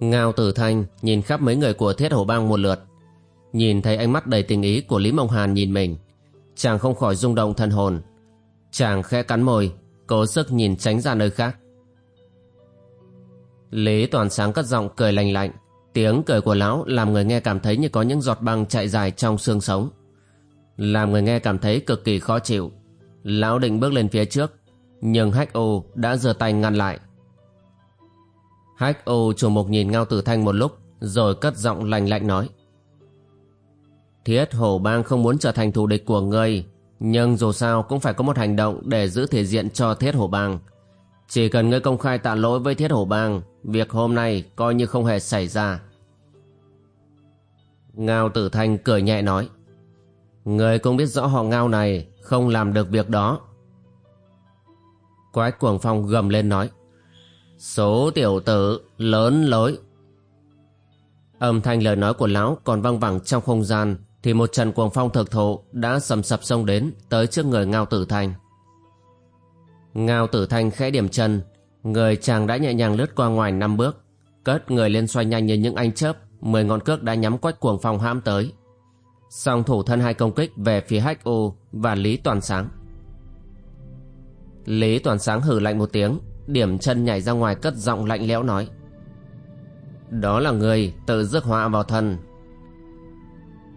Ngao Tử Thanh nhìn khắp mấy người của Thiết Hổ Bang một lượt. Nhìn thấy ánh mắt đầy tình ý của Lý Mộng Hàn nhìn mình. Chàng không khỏi rung động thân hồn. Chàng khẽ cắn môi, cố sức nhìn tránh ra nơi khác. Lý Toàn Sáng cất giọng cười lành lạnh. Tiếng cười của lão làm người nghe cảm thấy như có những giọt băng chạy dài trong xương sống. Làm người nghe cảm thấy cực kỳ khó chịu. Lão định bước lên phía trước, nhưng Hách Ô đã giơ tay ngăn lại. Hách ô chủ mục nhìn Ngao Tử Thanh một lúc, Rồi cất giọng lạnh lạnh nói. Thiết hổ bang không muốn trở thành thù địch của ngươi, Nhưng dù sao cũng phải có một hành động Để giữ thể diện cho thiết hổ bang. Chỉ cần ngươi công khai tạ lỗi với thiết hổ bang, Việc hôm nay coi như không hề xảy ra. Ngao Tử Thanh cười nhẹ nói. Ngươi cũng biết rõ họ Ngao này Không làm được việc đó. Quái cuồng phong gầm lên nói. Số tiểu tử lớn lối. Âm thanh lời nói của lão còn vang vẳng trong không gian thì một trận cuồng phong thực thụ đã sầm sập sông đến tới trước người Ngao Tử Thanh. Ngao Tử Thanh khẽ điểm chân, người chàng đã nhẹ nhàng lướt qua ngoài năm bước, cất người lên xoay nhanh như những anh chớp, mười ngọn cước đã nhắm quách cuồng phong hãm tới. Song thủ thân hai công kích về phía Hách U và Lý Toàn Sáng. Lý Toàn Sáng hử lạnh một tiếng, Điểm chân nhảy ra ngoài cất giọng lạnh lẽo nói. Đó là người tự rước họa vào thân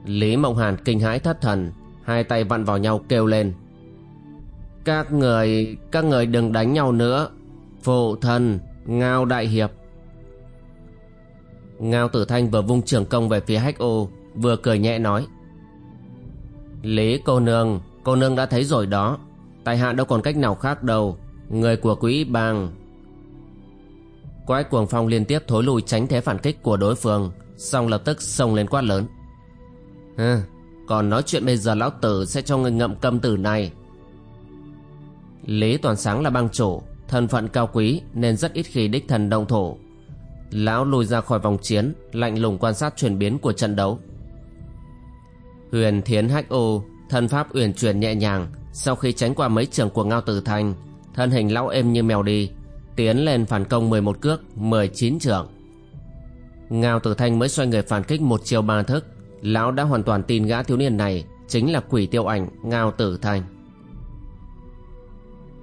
Lý Mộng Hàn kinh hãi thất thần, Hai tay vặn vào nhau kêu lên. Các người Các người đừng đánh nhau nữa. Phụ thân Ngao Đại Hiệp. Ngao Tử Thanh vừa vung trường công về phía hách ô Vừa cười nhẹ nói. Lý cô nương Cô nương đã thấy rồi đó. Tại hạ đâu còn cách nào khác đâu. Người của quý bang. Quái cuồng phong liên tiếp thối lùi tránh thế phản kích của đối phương Xong lập tức xông lên quát lớn. À, Còn nói chuyện bây giờ lão tử sẽ cho người ngậm câm tử này. Lý Toàn Sáng là bang chủ Thân phận cao quý nên rất ít khi đích thần động thổ Lão lùi ra khỏi vòng chiến Lạnh lùng quan sát chuyển biến của trận đấu. Huyền Thiến Hách Ô Thân pháp uyển chuyển nhẹ nhàng Sau khi tránh qua mấy trường của Ngao Tử Thanh thân hình lão êm như mèo đi, tiến lên phản công 11 cước 19 trưởng. Ngao tử thanh mới xoay người phản kích một chiều ba thức lão đã hoàn toàn tin gã thiếu niên này chính là quỷ tiêu ảnh ngao tử thanh.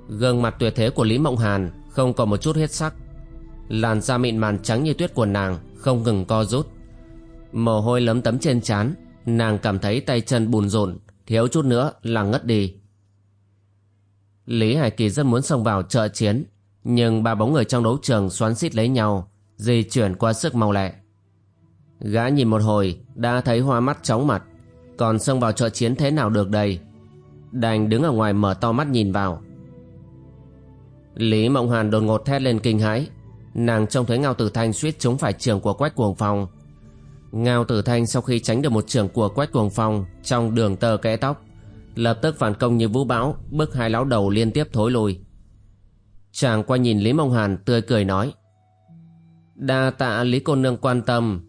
Gương mặt tuyệt thế của lý mộng hàn không còn một chút hết sắc, làn da mịn màn trắng như tuyết của nàng không ngừng co rút. Mồ hôi lấm tấm trên trán, nàng cảm thấy tay chân bùn rộn, thiếu chút nữa là ngất đi. Lý Hải Kỳ rất muốn xông vào trợ chiến, nhưng ba bóng người trong đấu trường xoắn xít lấy nhau, di chuyển qua sức mau lẹ. Gã nhìn một hồi, đã thấy hoa mắt chóng mặt, còn xông vào trợ chiến thế nào được đây? Đành đứng ở ngoài mở to mắt nhìn vào. Lý Mộng Hàn đột ngột thét lên kinh hãi, nàng trông thấy Ngao Tử Thanh suýt trúng phải trường của Quách Cuồng Phong. Ngao Tử Thanh sau khi tránh được một trường của Quách Cuồng Phong trong đường tơ kẽ tóc, lập tức phản công như vũ bão, bức hai lão đầu liên tiếp thối lui. Chàng quay nhìn lý mông hàn, tươi cười nói, đa tạ lý cô nương quan tâm.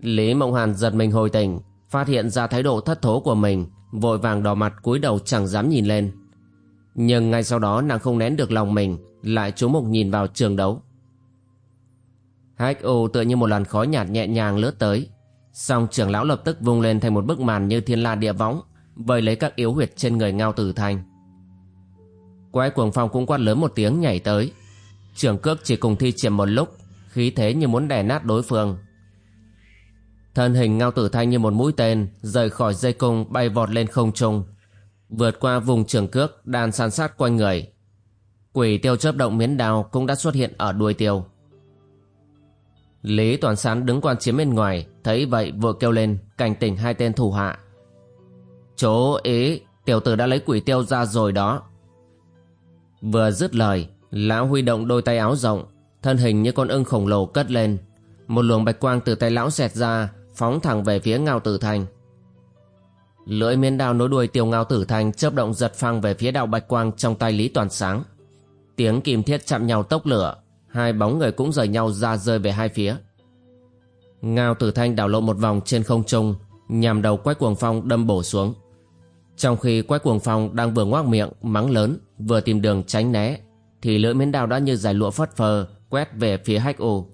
Lý mông hàn giật mình hồi tỉnh, phát hiện ra thái độ thất thố của mình, vội vàng đỏ mặt cúi đầu chẳng dám nhìn lên. Nhưng ngay sau đó nàng không nén được lòng mình, lại chú mục nhìn vào trường đấu. Hách ô tựa như một làn khói nhạt nhẹ nhàng lướt tới. Song trưởng lão lập tức vung lên thành một bức màn như thiên la địa võng vây lấy các yếu huyệt trên người ngao tử thanh quái cuồng phong cũng quát lớn một tiếng nhảy tới. Trưởng cước chỉ cùng thi triển một lúc, khí thế như muốn đè nát đối phương. Thân hình ngao tử thanh như một mũi tên, rời khỏi dây cung, bay vọt lên không trung. Vượt qua vùng trường cước đan san sát quanh người. Quỷ tiêu chớp động miến đao cũng đã xuất hiện ở đuôi tiêu. Lý toàn sán đứng quan chiếm bên ngoài, thấy vậy vừa kêu lên, cảnh tỉnh hai tên thủ hạ. Chỗ ý Tiểu tử đã lấy quỷ tiêu ra rồi đó Vừa dứt lời, lão huy động đôi tay áo rộng, thân hình như con ưng khổng lồ cất lên. Một luồng bạch quang từ tay lão xẹt ra, phóng thẳng về phía Ngao Tử Thanh. Lưỡi miến đao nối đuôi tiêu Ngao Tử Thanh chớp động giật phăng về phía đạo bạch quang trong tay Lý Toàn Sáng. Tiếng kim thiết chạm nhau tốc lửa, hai bóng người cũng rời nhau ra rơi về hai phía. Ngao Tử Thanh đảo lộn một vòng trên không trung, nhằm đầu Quách Cuồng Phong đâm bổ xuống. Trong khi Quách Cuồng Phong đang vừa ngoác miệng, mắng lớn, vừa tìm đường tránh né, thì lưỡi miến đao đã như giải lụa phất phơ, quét về phía Hách Ô.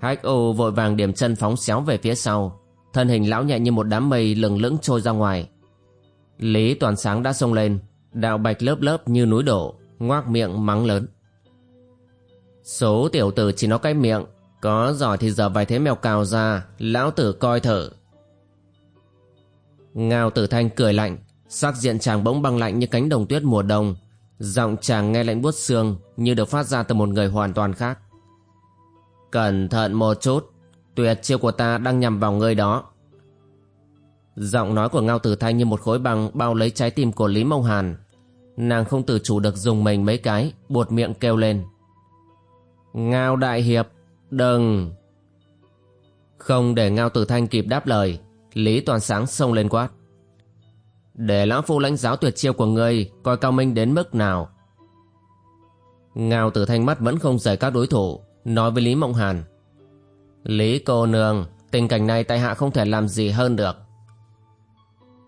Hách Ô vội vàng điểm chân phóng xéo về phía sau, thân hình lão nhẹ như một đám mây lừng lững trôi ra ngoài. Lý Toàn Sáng đã xông lên, đạo bạch lớp lớp như núi đổ, ngoác miệng mắng lớn. Số tiểu tử chỉ nó cái miệng, có giỏi thì giờ vài thế mèo cào ra, lão tử coi thử. Ngao tử thanh cười lạnh, sắc diện chàng bỗng băng lạnh như cánh đồng tuyết mùa đông, giọng chàng nghe lạnh buốt xương như được phát ra từ một người hoàn toàn khác. Cẩn thận một chút, tuyệt chiêu của ta đang nhằm vào ngươi đó. Giọng nói của Ngao Tử Thanh như một khối băng bao lấy trái tim của Lý Mông Hàn. Nàng không tự chủ được dùng mình mấy cái, buột miệng kêu lên. Ngao Đại Hiệp, đừng! Không để Ngao Tử Thanh kịp đáp lời, Lý Toàn Sáng xông lên quát. Để lão phu lãnh giáo tuyệt chiêu của ngươi coi cao minh đến mức nào. Ngao Tử Thanh mắt vẫn không rời các đối thủ, nói với Lý Mộng Hàn. Lý cô nương, tình cảnh này tại hạ không thể làm gì hơn được.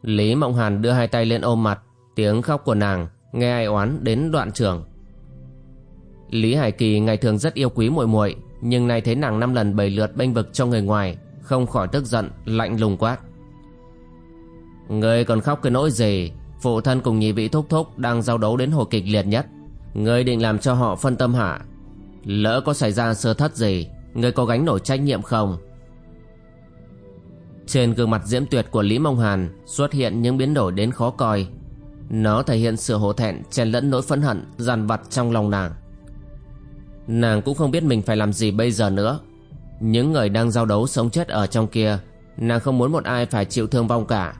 Lý Mộng Hàn đưa hai tay lên ôm mặt, tiếng khóc của nàng nghe ai oán đến đoạn trường. Lý Hải Kỳ ngày thường rất yêu quý muội muội, nhưng nay thấy nàng năm lần bảy lượt bênh vực cho người ngoài, không khỏi tức giận, lạnh lùng quát. Ngươi còn khóc cái nỗi gì? Phụ thân cùng nhị vị thúc thúc đang giao đấu đến hồi kịch liệt nhất. Ngươi định làm cho họ phân tâm hả? Lỡ có xảy ra sơ thất gì, ngươi có gánh nổi trách nhiệm không? Trên gương mặt diễm tuyệt của Lý Mông Hàn xuất hiện những biến đổi đến khó coi. Nó thể hiện sự hổ thẹn chen lẫn nỗi phẫn hận dằn vặt trong lòng nàng. Nàng cũng không biết mình phải làm gì bây giờ nữa. Những người đang giao đấu sống chết ở trong kia, nàng không muốn một ai phải chịu thương vong cả.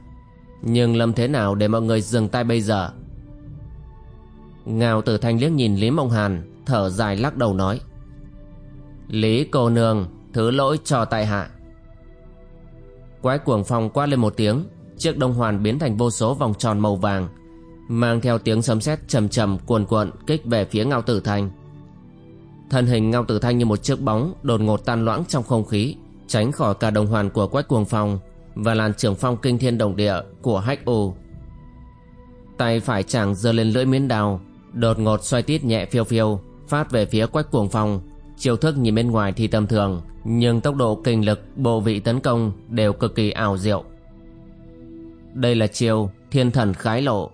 Nhưng làm thế nào để mọi người dừng tay bây giờ? Ngao tử thanh liếc nhìn Lý Mông Hàn, thở dài lắc đầu nói. Lý cô nương, thứ lỗi cho tại hạ. Quái cuồng phong quát lên một tiếng, chiếc đông hoàn biến thành vô số vòng tròn màu vàng, mang theo tiếng sấm sét trầm trầm cuồn cuộn kích về phía Ngao Tử Thanh. Thân hình Ngao Tử Thanh như một chiếc bóng đột ngột tan loãng trong không khí, tránh khỏi cả đồng hoàn của quách cuồng phong và làn trưởng phong kinh thiên đồng địa của hách ô. Tay phải chàng giơ lên lưỡi miến đào, đột ngột xoay tít nhẹ phiêu phiêu, phát về phía quách cuồng phong. Chiêu thức nhìn bên ngoài thì tầm thường, nhưng tốc độ kinh lực, bộ vị tấn công đều cực kỳ ảo diệu. Đây là chiêu thiên thần khái lộ,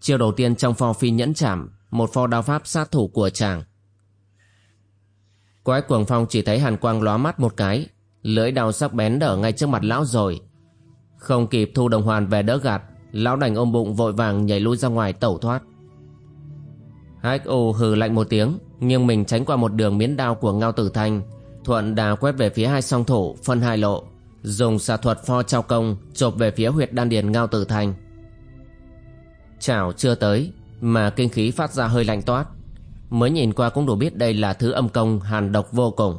chiêu đầu tiên trong pho phi nhẫn chạm, một pho đao pháp sát thủ của chàng. Quái cuồng phong chỉ thấy hàn quang lóa mắt một cái, lưỡi đao sắc bén đỡ ngay trước mặt lão rồi. Không kịp thu đồng hoàn về đỡ gạt, lão đành ôm bụng vội vàng nhảy lui ra ngoài tẩu thoát. Hách ô hừ lạnh một tiếng, nhưng mình tránh qua một đường miến đao của Ngao Tử Thanh, thuận đà quét về phía hai song thủ phân hai lộ, dùng xà thuật pho trao công chộp về phía huyệt đan điền Ngao Tử Thanh. Chảo chưa tới, mà kinh khí phát ra hơi lạnh toát, mới nhìn qua cũng đủ biết đây là thứ âm công hàn độc vô cùng.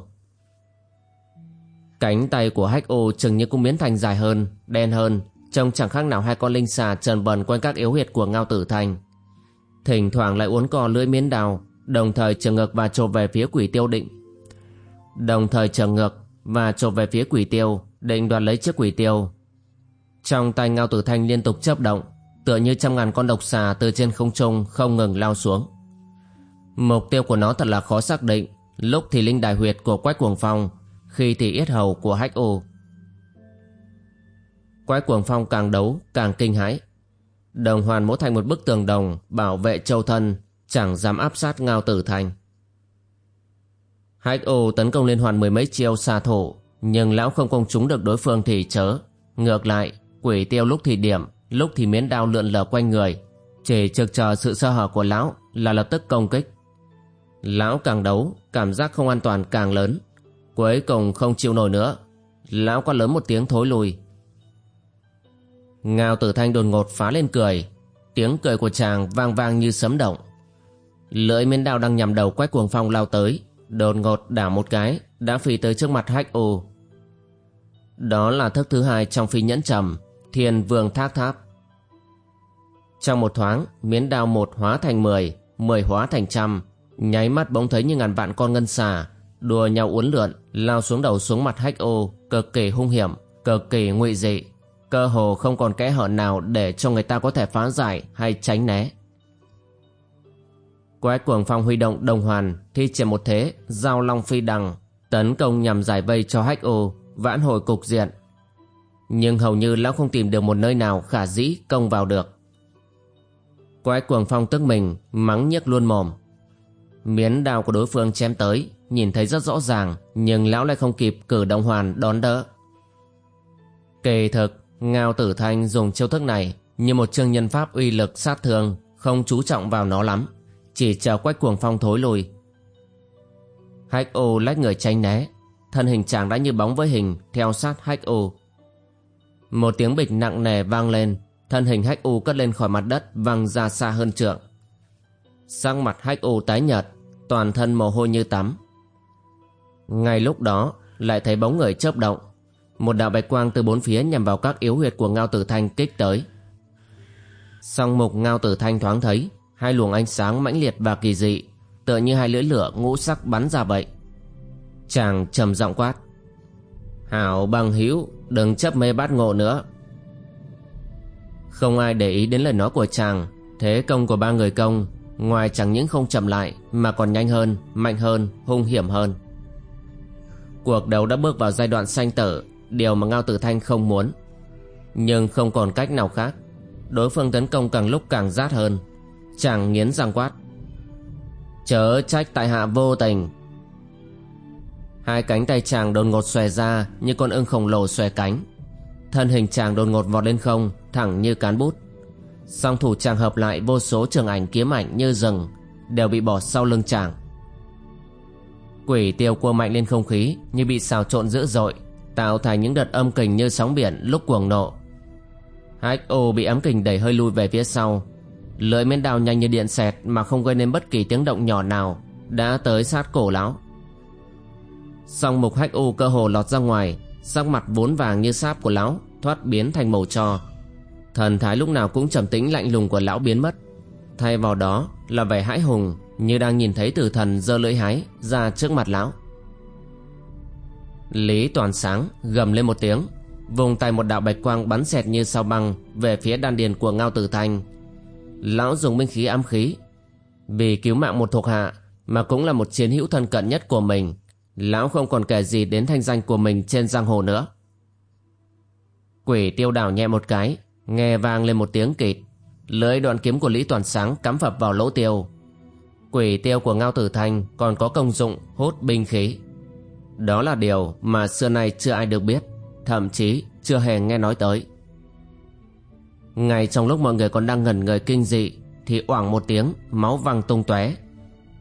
Cánh tay của hách ô chừng như cũng biến thành dài hơn, đen hơn, trông chẳng khác nào hai con linh xà trần bần quanh các yếu huyệt của Ngao Tử Thanh. Thỉnh thoảng lại uốn cò lưỡi miến đào, đồng thời trở ngược và chộp về phía quỷ tiêu định. Đồng thời trở ngược và chộp về phía quỷ tiêu, định đoạt lấy chiếc quỷ tiêu. Trong tay Ngao Tử Thanh liên tục chớp động, tựa như trăm ngàn con độc xà từ trên không trung không ngừng lao xuống. Mục tiêu của nó thật là khó xác định, lúc thì linh đài huyệt của Quách Cuồng Phong, khi thì yết hầu của Hách Ô. Quách Cuồng Phong càng đấu càng kinh hãi. Đồng hoàn mỗi thành một bức tường đồng bảo vệ châu thân, chẳng dám áp sát Ngao Tử Thành. Hách Ô tấn công liên hoàn mười mấy chiêu xa thổ, nhưng lão không công chúng được đối phương thì chớ. Ngược lại, quỷ tiêu lúc thì điểm, lúc thì miến đao lượn lờ quanh người. Chỉ trực chờ sự sơ hở của lão là lập tức công kích. Lão càng đấu, cảm giác không an toàn càng lớn. Cuối cùng không chịu nổi nữa. Lão quát lớn một tiếng thối lùi. Ngao tử thanh đột ngột phá lên cười. Tiếng cười của chàng vang vang như sấm động. Lưỡi miến đao đang nhằm đầu quách cuồng phong lao tới Đột ngột đảo một cái Đã phi tới trước mặt hách ô Đó là thức thứ hai trong phi nhẫn trầm Thiên vương thác tháp Trong một thoáng Miến đao một hóa thành mười Mười hóa thành trăm Nháy mắt bỗng thấy như ngàn vạn con ngân xà, Đùa nhau uốn lượn, Lao xuống đầu xuống mặt hách ô, Cực kỳ hung hiểm, Cực kỳ ngụy dị. Cơ hồ không còn kẽ hở nào Để cho người ta có thể phá giải hay tránh né. Quách cuồng phong huy động đồng hoàn, Thi triển một thế, Giao long phi đằng, Tấn công nhằm giải vây cho hách ô, Vãn hồi cục diện. Nhưng hầu như lão không tìm được một nơi nào Khả dĩ công vào được. Quái cuồng phong tức mình, Mắng nhức luôn mồm. Miến đao của đối phương chém tới, Nhìn thấy rất rõ ràng, Nhưng lão lại không kịp cử động hoàn đón đỡ. Kỳ thực, Ngao tử thanh dùng chiêu thức này Như một chương nhân pháp uy lực sát thương, Không chú trọng vào nó lắm, chỉ chờ quách cuồng phong thối lùi. Hách ô lách người tranh né, thân hình chàng đã như bóng với hình, theo sát hách ô một tiếng bịch nặng nề vang lên, thân hình hách ô cất lên khỏi mặt đất, văng ra xa hơn trượng. Sang mặt hách ô tái nhợt toàn thân mồ hôi như tắm. Ngay lúc đó, lại thấy bóng người chớp động. Một đạo bạch quang từ bốn phía nhằm vào các yếu huyệt của ngao tử thanh kích tới. Song mục ngao tử thanh thoáng thấy, hai luồng ánh sáng mãnh liệt và kỳ dị, tựa như hai lưỡi lửa ngũ sắc bắn ra vậy. Chàng trầm giọng quát, hảo bằng hữu, đừng chấp mê bát ngộ nữa. Không ai để ý đến lời nói của chàng, thế công của ba người công ngoài chẳng những không chậm lại, mà còn nhanh hơn, mạnh hơn, hung hiểm hơn. Cuộc đấu đã bước vào giai đoạn sanh tử, điều mà ngao tử thanh không muốn. Nhưng không còn cách nào khác. Đối phương tấn công càng lúc càng rát hơn. Chàng nghiến răng quát. Chớ trách tại hạ vô tình. Hai cánh tay chàng đột ngột xòe ra Như con ưng khổng lồ xòe cánh. Thân hình chàng đột ngột vọt lên không, Thẳng như cán bút. Song thủ chàng hợp lại vô số trường ảnh kiếm ảnh như rừng Đều bị bỏ sau lưng chàng. Quỷ tiêu cua mạnh lên không khí Như bị xào trộn dữ dội Tạo thành những đợt âm kình như sóng biển lúc cuồng nộ. Hách ô bị ám kình đẩy hơi lui về phía sau. Lưỡi miến đào nhanh như điện xẹt mà không gây nên bất kỳ tiếng động nhỏ nào đã tới sát cổ lão. Song mục hách u cơ hồ lọt ra ngoài, sắc mặt vốn vàng như sáp của lão thoát biến thành màu trò Thần thái lúc nào cũng trầm tĩnh lạnh lùng của lão biến mất. Thay vào đó là vẻ hãi hùng như đang nhìn thấy tử thần giơ lưỡi hái ra trước mặt lão. Lý toàn sáng gầm lên một tiếng, vùng tay một đạo bạch quang bắn xẹt như sao băng về phía đan điền của Ngao Tử Thanh Lão dùng binh khí ám khí Vì cứu mạng một thuộc hạ Mà cũng là một chiến hữu thân cận nhất của mình Lão không còn kể gì đến thanh danh của mình trên giang hồ nữa Quỷ tiêu đảo nhẹ một cái Nghe vang lên một tiếng kịt. Lưỡi đoạn kiếm của Lý Toàn Sáng cắm phập vào lỗ tiêu. Quỷ tiêu của Ngao Tử Thanh còn có công dụng hút binh khí. Đó là điều mà xưa nay chưa ai được biết, Thậm chí chưa hề nghe nói tới. Ngay trong lúc mọi người còn đang ngẩn người kinh dị, Thì oảng một tiếng, Máu văng tung tóe.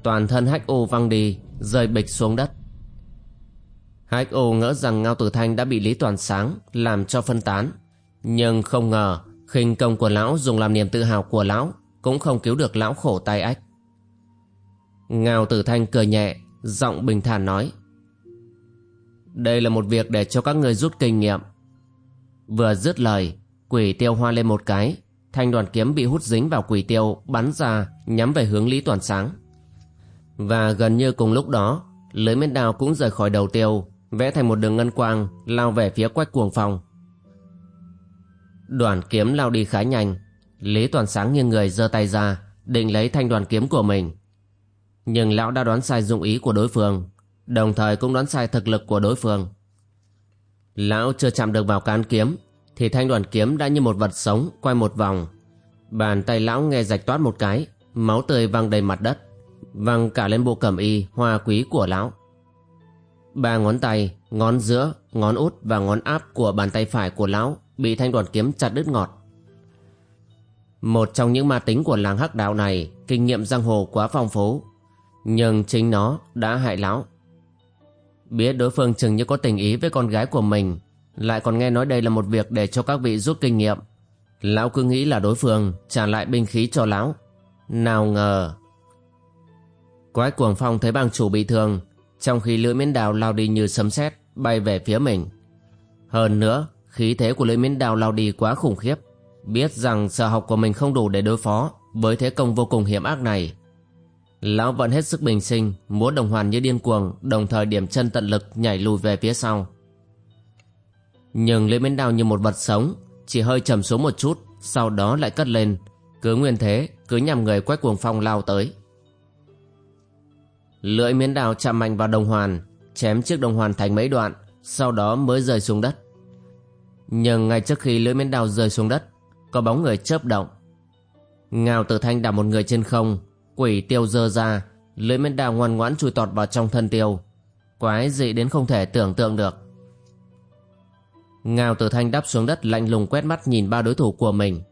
Toàn thân hách U văng đi, Rơi bịch xuống đất. Hách U ngỡ rằng Ngao Tử Thanh đã bị Lý Toàn Sáng Làm cho phân tán. Nhưng không ngờ, khinh công của lão dùng làm niềm tự hào của lão Cũng không cứu được lão khổ tai ách. Ngao Tử Thanh cười nhẹ, Giọng bình thản nói, Đây là một việc để cho các người rút kinh nghiệm. Vừa dứt lời, Quỷ tiêu hoa lên một cái, Thanh đoàn kiếm bị hút dính vào quỷ tiêu Bắn ra, nhắm về hướng Lý Toàn Sáng. Và gần như cùng lúc đó, Lưới miết đào cũng rời khỏi đầu tiêu, Vẽ thành một đường ngân quang, Lao về phía quách cuồng phòng. Đoàn kiếm lao đi khá nhanh Lý Toàn Sáng nghiêng người giơ tay ra Định lấy thanh đoàn kiếm của mình Nhưng lão đã đoán sai dụng ý của đối phương Đồng thời cũng đoán sai thực lực của đối phương Lão chưa chạm được vào cán kiếm thì thanh đoàn kiếm đã như một vật sống quay một vòng. Bàn tay lão nghe rạch toát một cái, máu tươi văng đầy mặt đất, văng cả lên bộ cẩm y hoa quý của lão. Ba ngón tay, ngón giữa, ngón út và ngón áp của bàn tay phải của lão bị thanh đoàn kiếm chặt đứt ngọt. Một trong những ma tính của làng hắc đạo này, kinh nghiệm giang hồ quá phong phú, nhưng chính nó đã hại lão. Biết đối phương chừng như có tình ý với con gái của mình lại còn nghe nói đây là một việc để cho các vị rút kinh nghiệm Lão cứ nghĩ là đối phương trả lại binh khí cho lão Nào ngờ Quái cuồng phong thấy bang chủ bị thương, trong khi lưỡi miến đào lao đi như sấm sét bay về phía mình. Hơn nữa, khí thế của lưỡi miến đào lao đi quá khủng khiếp. Biết rằng sở học của mình không đủ để đối phó với thế công vô cùng hiểm ác này. Lão vẫn hết sức bình sinh, múa đồng hoàn như điên cuồng, đồng thời điểm chân tận lực nhảy lùi về phía sau. Nhưng lưỡi miến đào như một vật sống, chỉ hơi trầm xuống một chút, sau đó lại cất lên, cứ nguyên thế, cứ nhằm người quách cuồng phong lao tới. Lưỡi miến đào chạm mạnh vào đồng hoàn, chém chiếc đồng hoàn thành mấy đoạn, sau đó mới rơi xuống đất. Nhưng ngay trước khi lưỡi miến đào rơi xuống đất, có bóng người chớp động. Ngao tử thanh đạp một người trên không, quỷ tiêu dơ ra, lưỡi miến đào ngoan ngoãn chui tọt vào trong thân tiêu. Quái dị đến không thể tưởng tượng được. Ngao tử thanh đáp xuống đất lạnh lùng quét mắt nhìn ba đối thủ của mình.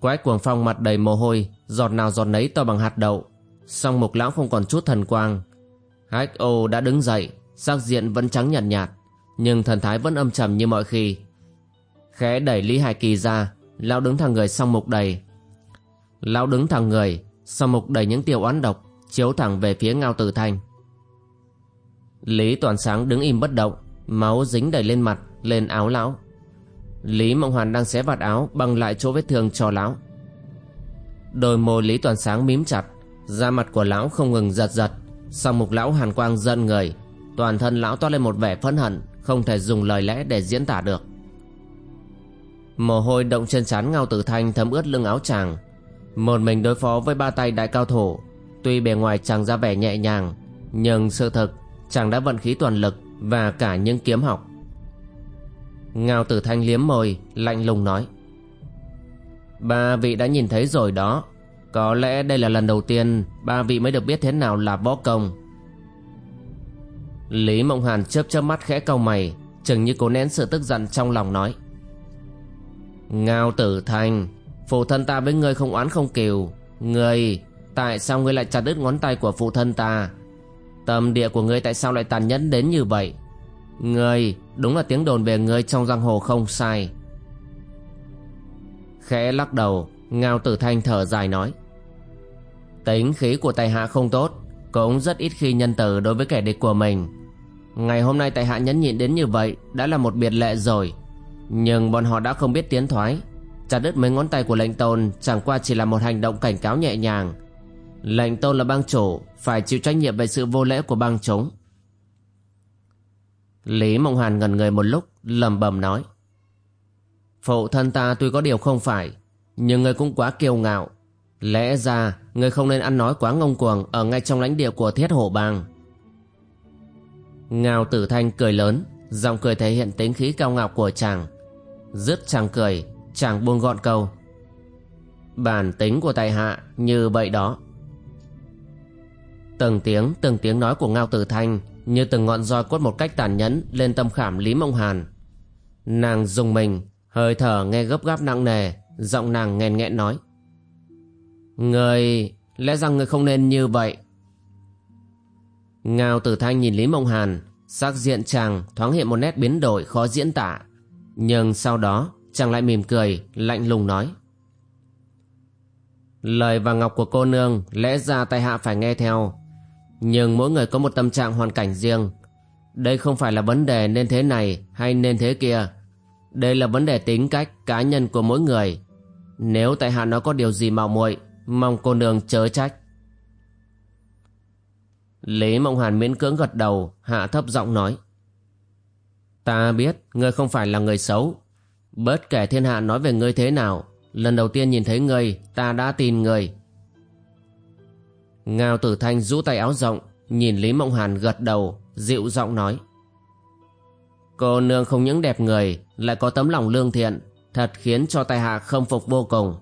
Quái cuồng phong mặt đầy mồ hôi, giọt nào giọt nấy to bằng hạt đậu. Song mục lão không còn chút thần quang. Hách ô đã đứng dậy, sắc diện vẫn trắng nhạt nhạt, nhưng thần thái vẫn âm trầm như mọi khi. Khẽ đẩy Lý Hải Kỳ ra, lão đứng thẳng người song mục đầy. Lão đứng thẳng người, song mục đầy những tiêu oán độc, chiếu thẳng về phía ngao tử thanh. Lý Toàn Sáng đứng im bất động, máu dính đầy lên mặt, lên áo lão. Lý Mộng Hoàn đang xé vạt áo băng lại chỗ vết thương cho lão. Đôi môi Lý Toàn Sáng mím chặt, da mặt của lão không ngừng giật giật, song mục lão hàn quang giận người, toàn thân lão toát lên một vẻ phẫn hận, không thể dùng lời lẽ để diễn tả được. Mồ hôi động trên trán Ngao Tử Thanh thấm ướt lưng áo chàng. Một mình đối phó với ba tay đại cao thủ, tuy bề ngoài chàng ra vẻ nhẹ nhàng, nhưng sự thực chàng đã vận khí toàn lực và cả những kiếm học. Ngao Tử Thanh liếm môi, lạnh lùng nói. Ba vị đã nhìn thấy rồi đó, có lẽ đây là lần đầu tiên ba vị mới được biết thế nào là võ công. Lý Mộng Hàn chớp chớp mắt khẽ cau mày, chừng như cố nén sự tức giận trong lòng nói. Ngao tử thành, phụ thân ta với ngươi không oán không kiều. Ngươi, tại sao ngươi lại chặt đứt ngón tay của phụ thân ta? Tâm địa của ngươi tại sao lại tàn nhẫn đến như vậy? Ngươi, đúng là tiếng đồn về ngươi trong giang hồ không sai. Khẽ lắc đầu, Ngao tử thanh thở dài nói. Tính khí của tài hạ không tốt, cũng rất ít khi nhân từ đối với kẻ địch của mình. Ngày hôm nay tại hạ nhẫn nhịn đến như vậy đã là một biệt lệ rồi. Nhưng bọn họ đã không biết tiến thoái. Chặt đứt mấy ngón tay của lệnh tôn Chẳng qua chỉ là một hành động cảnh cáo nhẹ nhàng. Lệnh tôn là bang chủ, Phải chịu trách nhiệm về sự vô lễ của bang chúng. Lý Mộng Hàn ngần người một lúc lầm bầm nói. Phụ thân ta tuy có điều không phải, Nhưng người cũng quá kiêu ngạo. Lẽ ra, người không nên ăn nói quá ngông cuồng Ở ngay trong lãnh địa của thiết hổ bang Ngao tử thanh cười lớn, Giọng cười thể hiện tính khí cao ngạo của chàng. Dứt chàng cười, Chàng buông gọn câu. Bản tính của tài hạ như vậy đó. Từng tiếng từng tiếng nói của Ngao Tử Thanh Như từng ngọn roi quất một cách tàn nhẫn Lên tâm khảm Lý Mông Hàn. Nàng dùng mình, Hơi thở nghe gấp gáp nặng nề, Giọng nàng nghèn nghẹn nói. Người, Lẽ rằng người không nên như vậy. Ngao Tử Thanh nhìn Lý Mông Hàn, Sắc diện chàng thoáng hiện một nét biến đổi khó diễn tả. Nhưng sau đó, chàng lại mỉm cười, Lạnh lùng nói. Lời và ngọc của cô nương Lẽ ra tại hạ phải nghe theo. Nhưng mỗi người có một tâm trạng hoàn cảnh riêng. Đây không phải là vấn đề nên thế này Hay nên thế kia. Đây là vấn đề tính cách cá nhân của mỗi người. Nếu tại hạ nó có điều gì mạo muội Mong cô nương chớ trách Lý Mộng Hàn miễn cưỡng gật đầu Hạ thấp giọng nói Ta biết ngươi không phải là người xấu. Bất kể thiên hạ nói về ngươi thế nào, lần đầu tiên nhìn thấy ngươi, ta đã tin ngươi. Ngao tử thanh rũ tay áo rộng, nhìn Lý Mộng Hàn gật đầu, dịu giọng nói. Cô nương không những đẹp người, lại có tấm lòng lương thiện, thật khiến cho tài hạ không phục vô cùng.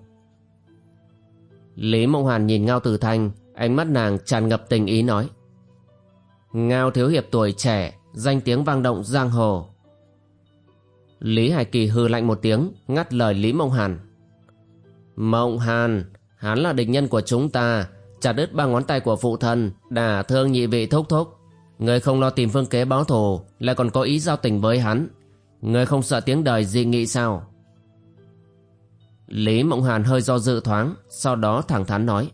Lý Mộng Hàn nhìn Ngao Tử Thanh, ánh mắt nàng tràn ngập tình ý nói. Ngao thiếu hiệp tuổi trẻ, danh tiếng vang động giang hồ. Lý Hải Kỳ hư lạnh một tiếng, ngắt lời Lý Mộng Hàn. Mộng Hàn, hắn là địch nhân của chúng ta, chặt đứt ba ngón tay của phụ thân, đả thương nhị vị thúc thúc. Người không lo tìm phương kế báo thù, lại còn có ý giao tình với hắn. Người không sợ tiếng đời dị nghị sao? Lý Mộng Hàn hơi do dự thoáng, sau đó thẳng thắn nói.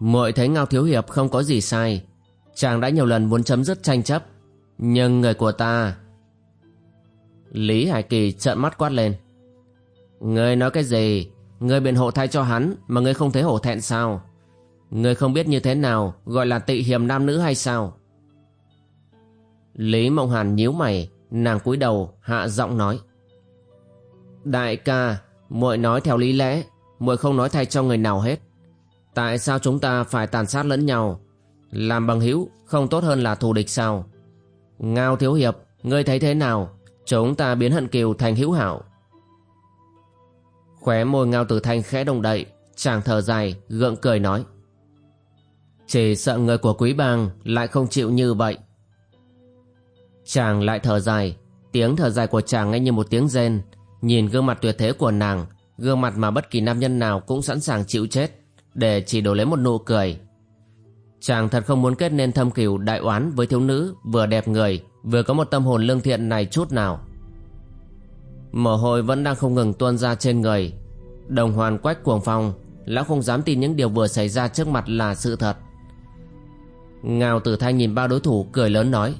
muội thấy ngao thiếu hiệp không có gì sai. Chàng đã nhiều lần muốn chấm dứt tranh chấp nhưng người của ta lý hải kỳ trợn mắt quát lên. Ngươi nói cái gì? Ngươi biện hộ thay cho hắn mà ngươi không thấy hổ thẹn sao? Ngươi không biết như thế nào gọi là tị hiềm nam nữ hay sao? Lý mộng hàn nhíu mày nàng cúi đầu hạ giọng nói đại ca, muội nói theo lý lẽ, muội không nói thay cho người nào hết. Tại sao chúng ta phải tàn sát lẫn nhau? Làm bằng hữu, không tốt hơn là thù địch sao? Ngao thiếu hiệp, ngươi thấy thế nào? Chúng ta biến hận kiều thành hữu hảo. Khóe môi ngao tử thanh khẽ động đậy, chàng thở dài, gượng cười nói. Chỉ sợ người của quý bang lại không chịu như vậy. Chàng lại thở dài, tiếng thở dài của chàng nghe như một tiếng rên nhìn gương mặt tuyệt thế của nàng, gương mặt mà bất kỳ nam nhân nào cũng sẵn sàng chịu chết, để chỉ đổi lấy một nụ cười. Chàng thật không muốn kết nên thâm cừu đại oán với thiếu nữ vừa đẹp người, vừa có một tâm hồn lương thiện này chút nào. Mồ hôi vẫn đang không ngừng tuôn ra trên người. Đồng hoàn quách cuồng phong, lão không dám tin những điều vừa xảy ra trước mặt là sự thật. Ngao tử thanh nhìn ba đối thủ cười lớn nói,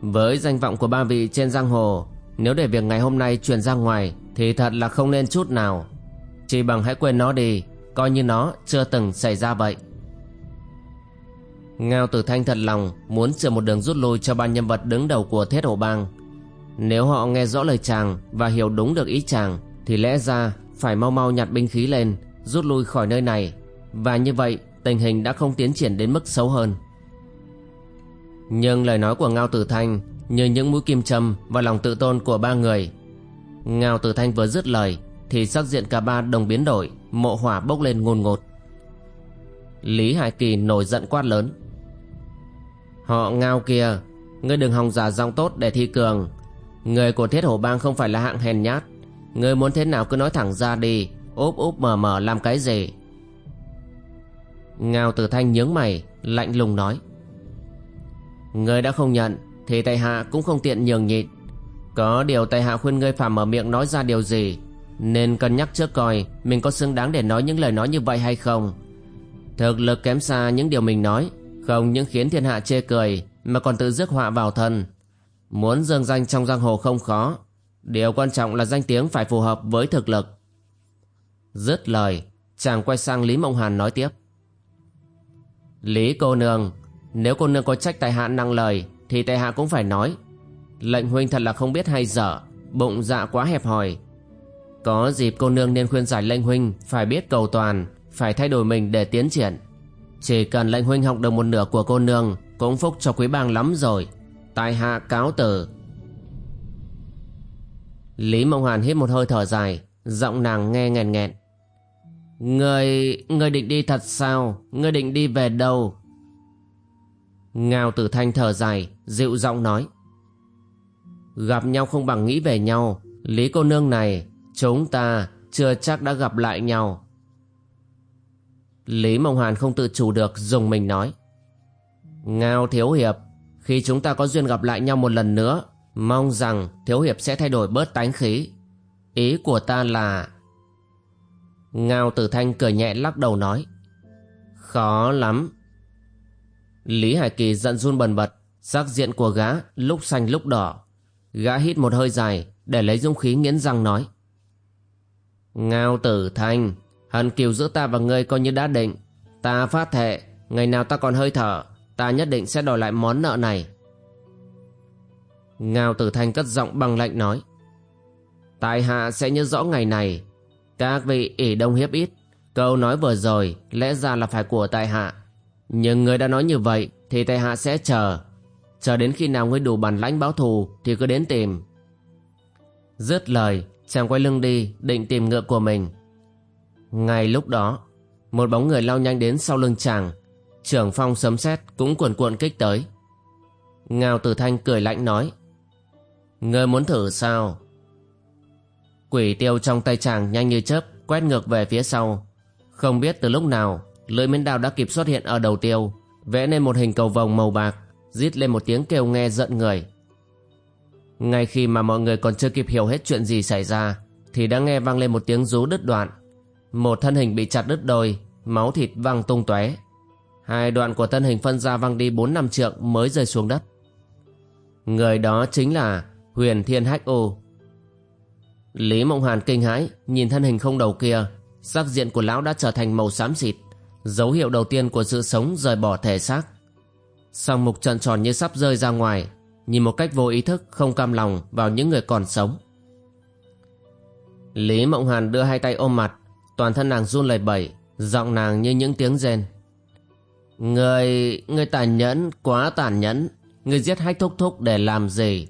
với danh vọng của ba vị trên giang hồ nếu để việc ngày hôm nay truyền ra ngoài, thì thật là không nên chút nào. Chỉ bằng hãy quên nó đi, coi như nó chưa từng xảy ra vậy. Ngao tử thanh thật lòng muốn chừa một đường rút lui cho ba nhân vật đứng đầu của thiết hổ bang. Nếu họ nghe rõ lời chàng và hiểu đúng được ý chàng, thì lẽ ra phải mau mau nhặt binh khí lên, rút lui khỏi nơi này. Và như vậy, tình hình đã không tiến triển đến mức xấu hơn. Nhưng lời nói của ngao tử thanh như những mũi kim châm vào lòng tự tôn của ba người. Ngao tử thanh vừa dứt lời thì sắc diện cả ba đồng biến đổi, mộ hỏa bốc lên ngôn ngột. Lý hải kỳ nổi giận quát lớn. Họ ngao kia, ngươi đừng hòng giả giọng tốt để thi cường. Người của thiết hổ bang không phải là hạng hèn nhát. Ngươi muốn thế nào cứ nói thẳng ra đi, úp úp mờ mờ làm cái gì? Ngao tử thanh nhướng mày, lạnh lùng nói. Ngươi đã không nhận thì tại hạ cũng không tiện nhường nhịn. Có điều tại hạ khuyên ngươi phàm mở miệng nói ra điều gì, nên cân nhắc trước coi mình có xứng đáng để nói những lời nói như vậy hay không. Thực lực kém xa những điều mình nói, không những khiến thiên hạ chê cười, mà còn tự rước họa vào thân. Muốn dương danh trong giang hồ không khó, điều quan trọng là danh tiếng phải phù hợp với thực lực. Dứt lời, chàng quay sang lý mộng hàn nói tiếp. Lý cô nương, nếu cô nương có trách tại hạ năng lời thì tại hạ cũng phải nói. Lệnh huynh thật là không biết hay dở, bụng dạ quá hẹp hòi. Có dịp cô nương nên khuyên giải lệnh huynh phải biết cầu toàn, phải thay đổi mình để tiến triển. Chỉ cần lệnh huynh học được một nửa của cô nương cũng phúc cho quý bang lắm rồi. Tại hạ cáo từ. Lý mộng hoàn hít một hơi thở dài, giọng nàng nghe nghẹn nghẹn. Người người định đi thật sao? Người định đi về đâu? Ngao tử thanh thở dài, dịu giọng nói. Gặp nhau không bằng nghĩ về nhau. Lý cô nương này, chúng ta chưa chắc đã gặp lại nhau. Lý mộng hàn không tự chủ được, dùng mình nói. Ngao thiếu hiệp, khi chúng ta có duyên gặp lại nhau một lần nữa, mong rằng thiếu hiệp sẽ thay đổi bớt tánh khí. Ý của ta là ngao tử thanh cười nhẹ lắc đầu nói. Khó lắm lý hải kỳ giận run bần bật, sắc diện của gã lúc xanh lúc đỏ. Gã hít một hơi dài để lấy dũng khí nghiến răng nói, ngao tử thanh, hận kiều giữa ta và ngươi coi như đã định. Ta phát thệ, ngày nào ta còn hơi thở, ta nhất định sẽ đòi lại món nợ này. Ngao tử thanh cất giọng bằng lạnh nói, tại hạ sẽ nhớ rõ ngày này. Các vị ỉ đông hiếp ít, câu nói vừa rồi lẽ ra là phải của tại hạ nhưng người đã nói như vậy, thì tại hạ sẽ chờ. Chờ đến khi nào ngươi đủ bản lãnh báo thù, thì cứ đến tìm. Dứt lời, chàng quay lưng đi, định tìm ngựa của mình. Ngay lúc đó, một bóng người lao nhanh đến sau lưng chàng. Trưởng phong sấm sét cũng cuồn cuộn kích tới. Ngao tử thanh cười lạnh nói, ngươi muốn thử sao? Quỷ tiêu trong tay chàng nhanh như chớp, quét ngược về phía sau. Không biết từ lúc nào lưỡi miến đao đã kịp xuất hiện ở đầu tiêu vẽ nên một hình cầu vồng màu bạc rít lên một tiếng kêu nghe giận người ngay khi mà mọi người còn chưa kịp hiểu hết chuyện gì xảy ra thì đã nghe vang lên một tiếng rú đứt đoạn một thân hình bị chặt đứt đôi máu thịt văng tung tóe. Hai đoạn của thân hình phân ra văng đi bốn năm trượng mới rơi xuống đất. Người đó chính là Huyền Thiên Hách Ô. Lý Mộng Hàn kinh hãi, nhìn thân hình không đầu kia, sắc diện của lão đã trở thành màu xám xịt, dấu hiệu đầu tiên của sự sống rời bỏ thể xác. Song mục trận tròn như sắp rơi ra ngoài, nhìn một cách vô ý thức không cam lòng vào những người còn sống. Lý Mộng Hàn đưa hai tay ôm mặt, toàn thân nàng run lẩy bẩy, giọng nàng như những tiếng rên. Người, người tàn nhẫn, quá tàn nhẫn, người giết hách thúc thúc để làm gì?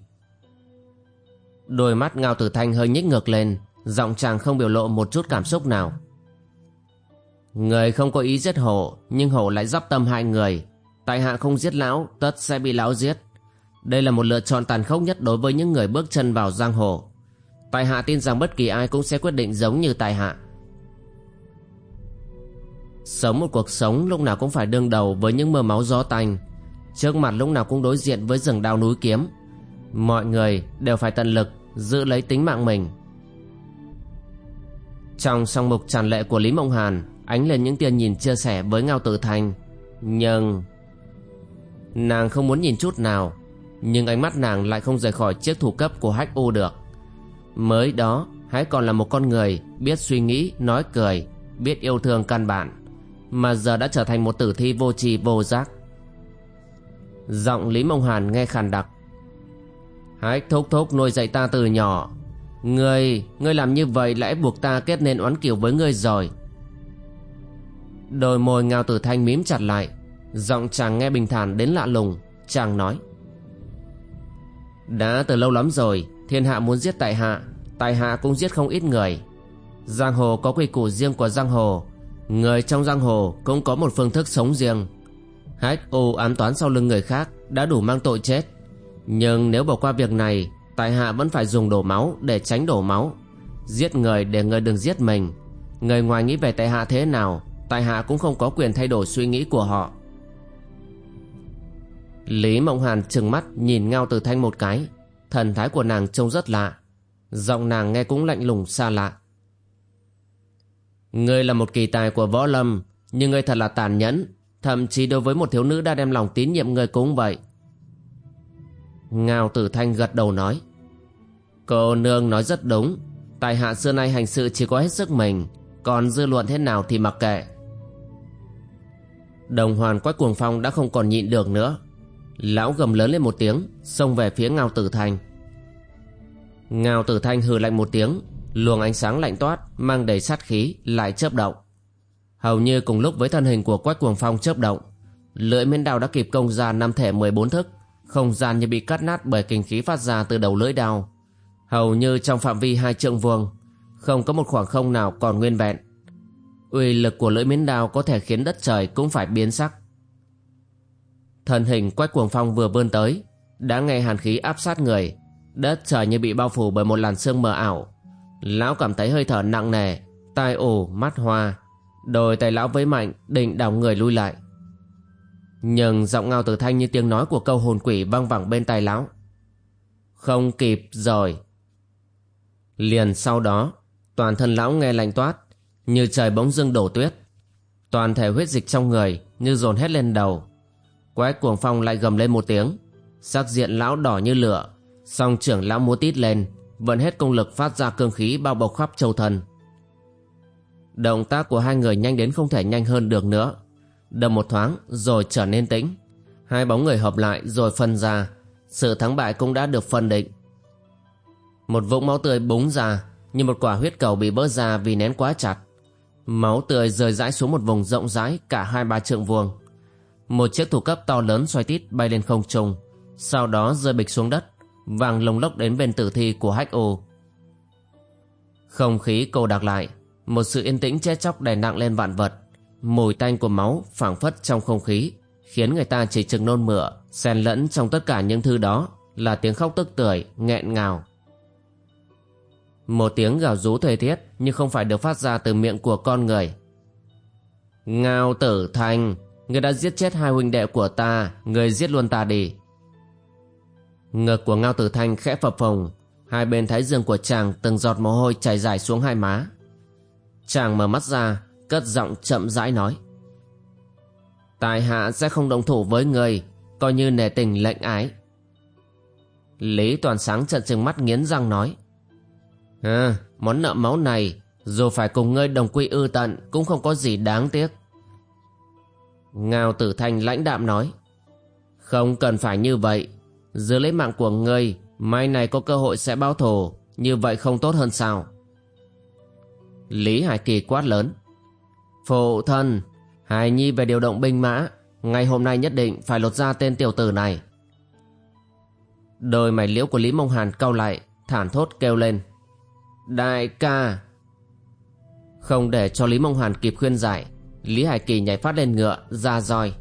Đôi mắt Ngao Tử Thanh hơi nhích ngược lên, giọng chàng không biểu lộ một chút cảm xúc nào. Người không có ý giết hổ, nhưng hổ lại dắp tâm hai người. Tại hạ không giết lão, tất sẽ bị lão giết. Đây là một lựa chọn tàn khốc nhất đối với những người bước chân vào giang hồ. Tại hạ tin rằng bất kỳ ai cũng sẽ quyết định giống như tại hạ. Sống một cuộc sống lúc nào cũng phải đương đầu với những mưa máu gió tanh. Trước mặt lúc nào cũng đối diện với rừng đao núi kiếm. Mọi người đều phải tận lực giữ lấy tính mạng mình. Trong song mục tràn lệ của Lý Mộng Hàn ánh lên những tia nhìn chia sẻ với Ngao Tử thành, Nhưng... Nàng không muốn nhìn chút nào nhưng ánh mắt nàng lại không rời khỏi chiếc thủ cấp của hách u được. Mới đó hãy còn là một con người biết suy nghĩ nói cười biết yêu thương căn bản mà giờ đã trở thành một tử thi vô tri vô giác. Giọng lý mông hàn nghe khàn đặc. Hách thúc thúc nuôi dạy ta từ nhỏ. Ngươi ngươi làm như vậy lại buộc ta kết nên oán kiều với ngươi rồi đôi môi ngao tử thanh mím chặt lại, giọng chàng nghe bình thản đến lạ lùng, chàng nói. Đã từ lâu lắm rồi, Thiên hạ muốn giết tại hạ Tại hạ cũng giết không ít người. Giang hồ có quy củ riêng của giang hồ, Người trong giang hồ cũng có một phương thức sống riêng. Hách ô ám toán sau lưng người khác Đã đủ mang tội chết. Nhưng nếu bỏ qua việc này, Tại hạ vẫn phải dùng đổ máu để tránh đổ máu. Giết người để người đừng giết mình. Người ngoài nghĩ về tại hạ thế nào Tại hạ cũng không có quyền thay đổi suy nghĩ của họ. Lý Mộng Hàn trừng mắt nhìn Ngao Tử Thanh một cái. Thần thái của nàng trông rất lạ. Giọng nàng nghe cũng lạnh lùng, xa lạ. Ngươi là một kỳ tài của võ lâm, Nhưng ngươi thật là tàn nhẫn. Thậm chí đối với một thiếu nữ đã đem lòng tín nhiệm ngươi cũng vậy. Ngao Tử Thanh gật đầu nói. Cô nương nói rất đúng. Tài hạ xưa nay hành sự chỉ có hết sức mình. Còn dư luận thế nào thì mặc kệ. Đồng hoàn quách cuồng phong đã không còn nhịn được nữa. Lão gầm lớn lên một tiếng, Xông về phía Ngao Tử Thanh. Ngao Tử Thanh hừ lạnh một tiếng, Luồng ánh sáng lạnh toát, Mang đầy sát khí, lại chớp động. Hầu như cùng lúc với thân hình của Quách Cuồng Phong chớp động, Lưỡi miến đao đã kịp công ra năm thể 14 thức, Không gian như bị cắt nát bởi kinh khí phát ra từ đầu lưỡi đao. Hầu như trong phạm vi hai trượng vuông, Không có một khoảng không nào còn nguyên vẹn. Uy lực của lưỡi miến đao có thể khiến đất trời cũng phải biến sắc. Thân hình quách cuồng phong vừa vươn tới, Đã nghe hàn khí áp sát người, Đất trời như bị bao phủ bởi một làn sương mờ ảo. Lão cảm thấy hơi thở nặng nề, Tai ù mắt hoa. Đôi tay lão với mạnh, định đảo người lui lại. Nhưng giọng ngao từ thanh như tiếng nói của câu hồn quỷ văng vẳng bên tai lão. Không kịp rồi. Liền sau đó, Toàn thân lão nghe lạnh toát. Như trời bỗng dưng đổ tuyết. Toàn thể huyết dịch trong người Như dồn hết lên đầu. Quái cuồng phong lại gầm lên một tiếng. Sắc diện lão đỏ như lửa. Song trưởng lão múa tít lên, Vận hết công lực phát ra cương khí bao bọc khắp châu thân. Động tác của hai người nhanh đến không thể nhanh hơn được nữa. Đầm một thoáng, rồi trở nên tĩnh. Hai bóng người hợp lại, rồi phân ra. Sự thắng bại cũng đã được phân định. Một vũng máu tươi búng ra, Như một quả huyết cầu bị bỡ ra vì nén quá chặt. Máu tươi rơi rãi xuống một vùng rộng rãi cả hai ba trượng vuông. Một chiếc thủ cấp to lớn xoay tít bay lên không trung, sau đó rơi bịch xuống đất, vàng lồng lốc đến bên tử thi của hách ô. Không khí cô đặc lại, một sự yên tĩnh chết chóc đè nặng lên vạn vật. Mùi tanh của máu phảng phất trong không khí, khiến người ta chỉ chừng nôn mửa, xen lẫn trong tất cả những thứ đó là tiếng khóc tức tưởi nghẹn ngào một tiếng gào rú thê thiết nhưng không phải được phát ra từ miệng của con người ngao tử thành Người đã giết chết hai huynh đệ của ta Người giết luôn ta đi Ngực của Ngao Tử Thanh khẽ phập phồng Hai bên thái dương của chàng Từng giọt mồ hôi chảy dài xuống hai má Chàng mở mắt ra cất giọng chậm rãi nói. Tài hạ sẽ không đồng thủ với người, coi như nề tình lệnh ái. Lý Toàn Sáng trận trừng mắt nghiến răng nói. À, món nợ máu này, dù phải cùng ngươi đồng quy ư tận, cũng không có gì đáng tiếc. Ngao Tử Thanh lãnh đạm nói. Không cần phải như vậy, giữ lấy mạng của ngươi, mai này có cơ hội sẽ báo thù, như vậy không tốt hơn sao? Lý Hải Kỳ quát lớn. Phụ thân, Hải Nhi về điều động binh mã, ngày hôm nay nhất định phải lột ra tên tiểu tử này. Đôi mày liễu của Lý Mông Hàn cau lại, thản thốt kêu lên. Đại ca! Không để cho Lý Mông Hàn kịp khuyên giải, Lý Hải Kỳ nhảy phát lên ngựa, ra roi.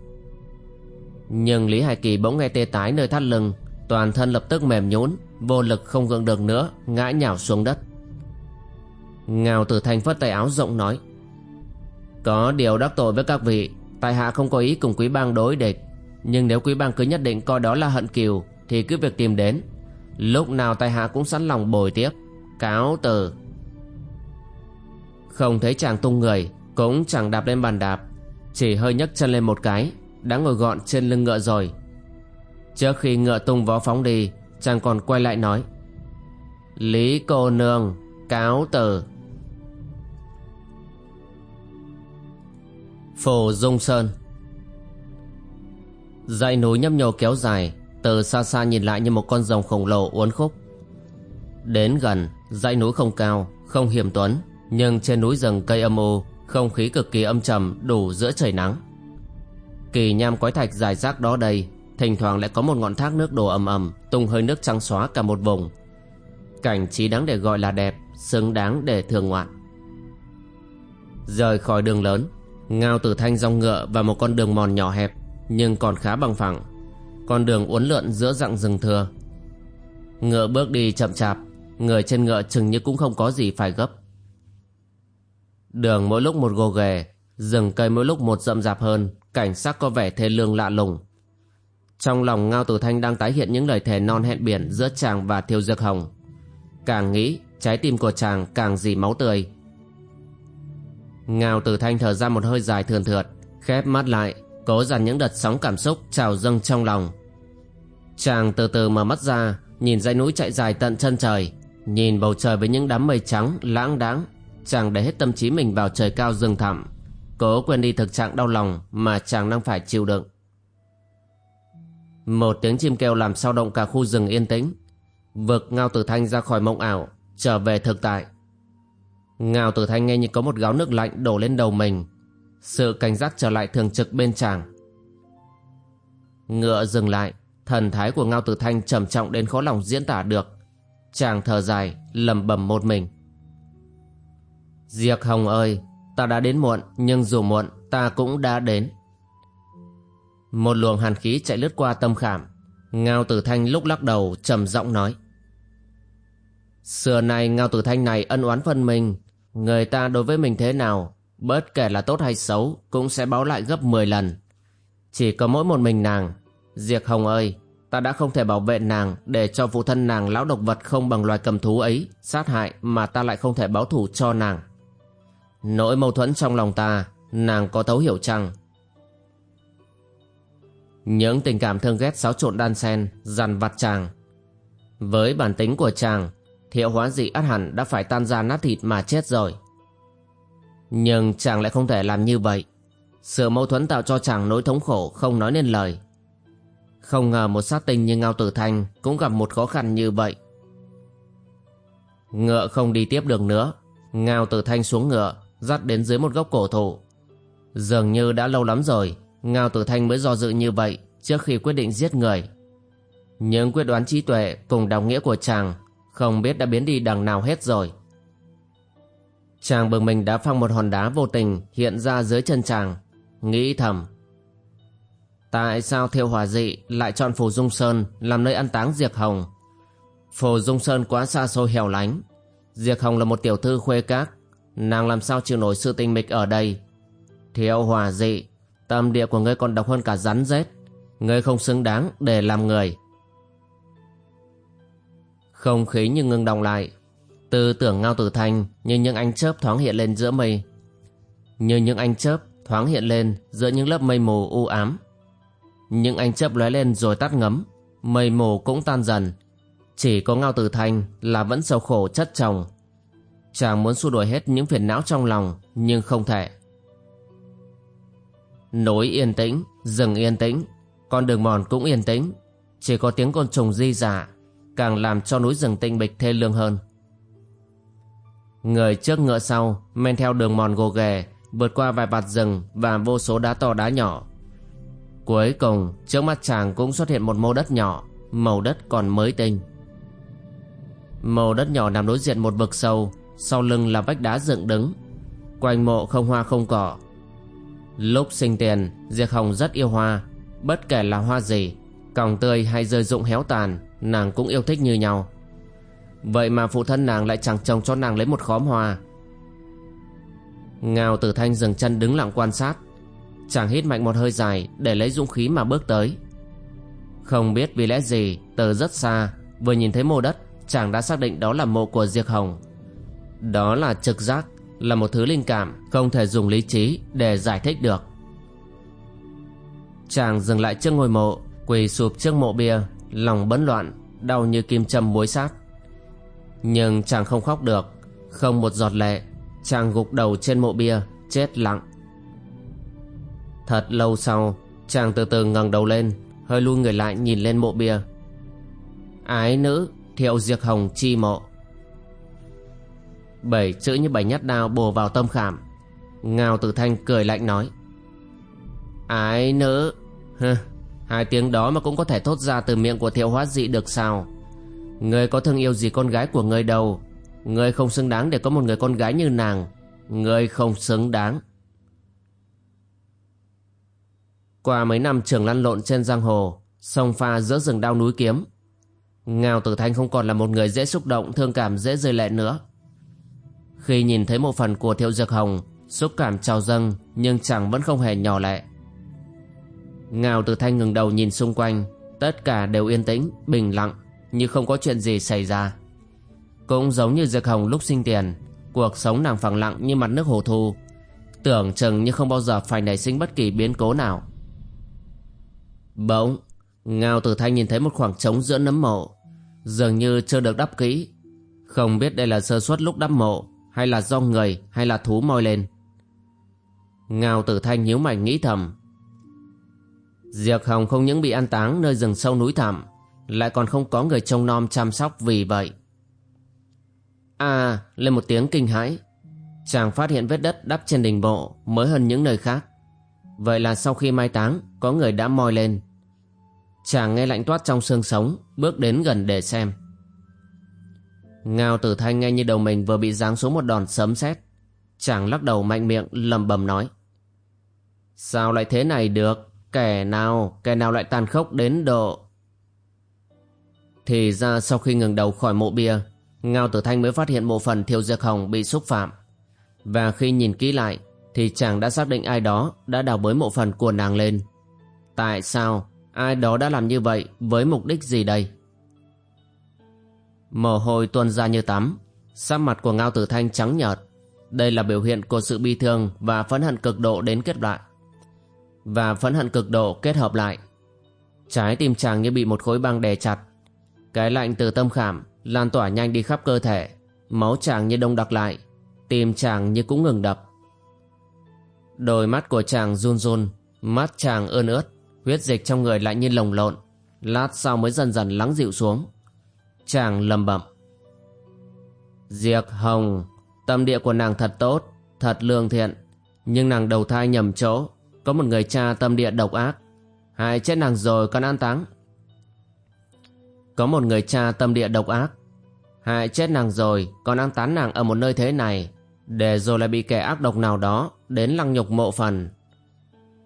Nhưng Lý Hải Kỳ bỗng nghe tê tái nơi thắt lưng, toàn thân lập tức mềm nhũn, vô lực không gượng được nữa, ngã nhào xuống đất. Ngào Tử Thanh phất tay áo rộng nói Có điều đắc tội với các vị Tại hạ không có ý cùng quý bang đối địch Nhưng nếu quý bang cứ nhất định coi đó là hận kiều Thì cứ việc tìm đến Lúc nào tại hạ cũng sẵn lòng bồi tiếp Cáo từ. Không thấy chàng tung người, Cũng chẳng đạp lên bàn đạp, Chỉ hơi nhấc chân lên một cái, Đã ngồi gọn trên lưng ngựa rồi. Trước khi ngựa tung vó phóng đi, Chàng còn quay lại nói, Lý cô nương, Cáo từ. Phổ Dung Sơn. Dãy núi nhấp nhô kéo dài, Từ xa xa nhìn lại như một con rồng khổng lồ uốn khúc. Đến gần Dãy núi không cao, Không hiểm tuấn, Nhưng trên núi rừng cây âm u, Không khí cực kỳ âm trầm, đủ giữa trời nắng. Kỳ nham quái thạch dài rác đó đây, Thỉnh thoảng lại có một ngọn thác nước đổ ầm ầm, Tung hơi nước trắng xóa cả một vùng. Cảnh trí đáng để gọi là đẹp, Xứng đáng để thường ngoạn. Rời khỏi đường lớn, Ngao tử thanh dòng ngựa vào một con đường mòn nhỏ hẹp, Nhưng còn khá bằng phẳng. Con đường uốn lượn giữa dặng rừng thưa. Ngựa bước đi chậm chạp Người trên ngựa chừng như cũng không có gì phải gấp. Đường mỗi lúc một gồ ghề Rừng cây mỗi lúc một rậm rạp hơn Cảnh sắc có vẻ thê lương lạ lùng. Trong lòng Ngao Tử Thanh đang tái hiện những lời thề non hẹn biển giữa chàng và Thiêu Dược Hồng. Càng nghĩ trái tim của chàng càng dì máu tươi. Ngao Tử Thanh thở ra một hơi dài thườn thượt, khép mắt lại, cố dằn những đợt sóng cảm xúc trào dâng trong lòng. Chàng từ từ mở mắt ra, nhìn dãy núi chạy dài tận chân trời, nhìn bầu trời với những đám mây trắng lãng đãng, chàng để hết tâm trí mình vào trời cao rừng thẳm, cố quên đi thực trạng đau lòng mà chàng đang phải chịu đựng. Một tiếng chim kêu làm sao động cả khu rừng yên tĩnh, vực Ngao Tử Thanh ra khỏi mộng ảo, trở về thực tại. Ngao tử thanh nghe như có một gáo nước lạnh đổ lên đầu mình Sự cảnh giác trở lại thường trực bên chàng Ngựa dừng lại Thần thái của Ngao tử thanh trầm trọng đến khó lòng diễn tả được Chàng thở dài lẩm bẩm một mình. Diệc Hồng ơi Ta đã đến muộn Nhưng dù muộn ta cũng đã đến. Một luồng hàn khí chạy lướt qua tâm khảm. Ngao tử thanh lúc lắc đầu trầm giọng nói. Xưa nay Ngao tử thanh này ân oán phân minh Người ta đối với mình thế nào, bất kể là tốt hay xấu, cũng sẽ báo lại gấp 10 lần. Chỉ có mỗi một mình nàng, diệc Hồng ơi, ta đã không thể bảo vệ nàng để cho phụ thân nàng lão độc vật không bằng loài cầm thú ấy sát hại mà ta lại không thể báo thù cho nàng. Nỗi mâu thuẫn trong lòng ta, nàng có thấu hiểu chăng? Những tình cảm thương ghét xáo trộn đan sen, dằn vặt chàng. Với bản tính của chàng, thiệu hóa dị át hẳn đã phải tan ra nát thịt mà chết rồi. Nhưng chàng lại không thể làm như vậy. Sự mâu thuẫn tạo cho chàng nỗi thống khổ không nói nên lời. Không ngờ một sát tinh như Ngao Tử Thanh cũng gặp một khó khăn như vậy. Ngựa không đi tiếp được nữa. Ngao Tử Thanh xuống ngựa, dắt đến dưới một gốc cổ thụ. Dường như đã lâu lắm rồi, Ngao Tử Thanh mới do dự như vậy trước khi quyết định giết người. Những quyết đoán trí tuệ cùng đồng nghĩa của chàng không biết đã biến đi đằng nào hết rồi. Chàng bừng mình đã phăng một hòn đá vô tình hiện ra dưới chân chàng, nghĩ thầm. Tại sao thiêu hòa dị lại chọn Phù Dung Sơn làm nơi ăn táng Diệp Hồng? Phù Dung Sơn quá xa xôi hẻo lánh. Diệp Hồng là một tiểu thư khuê các, nàng làm sao chịu nổi sự tình mịch ở đây? Thiêu hòa dị, tâm địa của ngươi còn độc hơn cả rắn rết. Ngươi không xứng đáng để làm người. Không khí như ngưng đọng lại Tư tưởng Ngao Tử Thanh như những ánh chớp thoáng hiện lên giữa mây như những ánh chớp thoáng hiện lên giữa những lớp mây mù u ám. Những ánh chớp lóe lên rồi tắt ngấm, mây mù cũng tan dần. Chỉ có Ngao Tử Thanh là vẫn sầu khổ chất chồng. Chàng muốn xua đuổi hết những phiền não trong lòng nhưng không thể. Núi yên tĩnh, rừng yên tĩnh, con đường mòn cũng yên tĩnh. Chỉ có tiếng côn trùng di giả, càng làm cho núi rừng tinh bịch thê lương hơn. Người trước ngựa sau, men theo đường mòn gồ ghề, vượt qua vài vạt rừng và vô số đá to đá nhỏ. Cuối cùng, trước mắt chàng cũng xuất hiện một mô đất nhỏ, màu đất còn mới tinh. Màu đất nhỏ nằm đối diện một vực sâu, sau lưng là vách đá dựng đứng. Quanh mộ không hoa không cỏ, Lúc sinh tiền, Diệp Hồng rất yêu hoa, bất kể là hoa gì, còng tươi hay rơi rụng héo tàn, nàng cũng yêu thích như nhau. Vậy mà phụ thân nàng lại chẳng trồng cho nàng lấy một khóm hoa. Ngao Tử Thanh dừng chân đứng lặng quan sát, chàng hít mạnh một hơi dài để lấy dũng khí mà bước tới. Không biết vì lẽ gì, từ rất xa, vừa nhìn thấy mô đất, chàng đã xác định đó là mộ của Diệp Hồng. Đó là trực giác, là một thứ linh cảm không thể dùng lý trí để giải thích được. Chàng dừng lại trước ngôi mộ, quỳ sụp trước mộ bia, lòng bấn loạn, đau như kim châm muối sát. Nhưng chàng không khóc được, không một giọt lệ, chàng gục đầu trên mộ bia, chết lặng. Thật lâu sau, chàng từ từ ngẩng đầu lên, hơi lui người lại nhìn lên mộ bia. Ái nữ, thiệu diệc hồng chi mộ. Bảy chữ như bảy nhát đao bổ vào tâm khảm. Ngao tử thanh cười lạnh nói. Ái nữ hừ, hai tiếng đó mà cũng có thể thốt ra từ miệng của thiệu hóa dị được sao? Người có thương yêu gì con gái của người đâu? Người không xứng đáng để có một người con gái như nàng. Người không xứng đáng. Qua mấy năm trường lăn lộn trên giang hồ sông pha giữa rừng đao núi kiếm ngao tử thanh không còn là một người dễ xúc động thương cảm dễ rơi lệ nữa khi nhìn thấy một phần của Thiệu Dược Hồng, xúc cảm trào dâng nhưng chàng vẫn không hề nhỏ lệ. Ngao Tử Thanh ngừng đầu nhìn xung quanh, tất cả đều yên tĩnh, bình lặng, như không có chuyện gì xảy ra. Cũng giống như Dược Hồng lúc sinh tiền, cuộc sống nàng phẳng lặng như mặt nước hồ thu, tưởng chừng như không bao giờ phải nảy sinh bất kỳ biến cố nào. Bỗng, Ngao Tử Thanh nhìn thấy một khoảng trống giữa nấm mộ, dường như chưa được đắp kỹ. Không biết đây là sơ suất lúc đắp mộ hay là do người hay là thú moi lên. Ngao tử thanh nhíu mày nghĩ thầm. Diệp Hồng không những bị an táng nơi rừng sâu núi thẳm, lại còn không có người trông nom chăm sóc vì vậy. À, lên một tiếng kinh hãi. Chàng phát hiện vết đất đắp trên đỉnh bộ mới hơn những nơi khác. Vậy là sau khi mai táng, có người đã moi lên. Chàng nghe lạnh toát trong xương sống, bước đến gần để xem. Ngao tử thanh nghe như đầu mình vừa bị giáng xuống một đòn sấm sét. Chàng lắc đầu mạnh miệng lầm bầm nói Sao lại thế này được? Kẻ nào Kẻ nào lại tàn khốc đến độ? Thì ra sau khi ngừng đầu khỏi mộ bia Ngao tử thanh mới phát hiện bộ phần thiêu diệt hồng bị xúc phạm. Và khi nhìn kỹ lại Thì chàng đã xác định ai đó Đã đào bới mộ phần của nàng lên. Tại sao Ai đó đã làm như vậy Với mục đích gì đây? Mồ hôi tuôn ra như tắm, Sắc mặt của Ngao Tử Thanh trắng nhợt. Đây là biểu hiện của sự bi thương Và phẫn hận cực độ đến kết lại. Và phẫn hận cực độ kết hợp lại. Trái tim chàng như bị một khối băng đè chặt. Cái lạnh từ tâm khảm Lan tỏa nhanh đi khắp cơ thể. Máu chàng như đông đặc lại, Tim chàng như cũng ngừng đập. Đôi mắt của chàng run run, Mắt chàng ươn ướt. Huyết dịch trong người lại như lồng lộn, Lát sau mới dần dần lắng dịu xuống. Chàng lầm bẩm Diệp Hồng, Tâm địa của nàng thật tốt, Thật lương thiện, Nhưng nàng đầu thai nhầm chỗ, Có một người cha tâm địa độc ác. Hại chết nàng rồi còn an táng. Có một người cha tâm địa độc ác Hại chết nàng rồi Còn an tán nàng ở một nơi thế này, Để rồi lại bị kẻ ác độc nào đó Đến lăng nhục mộ phần.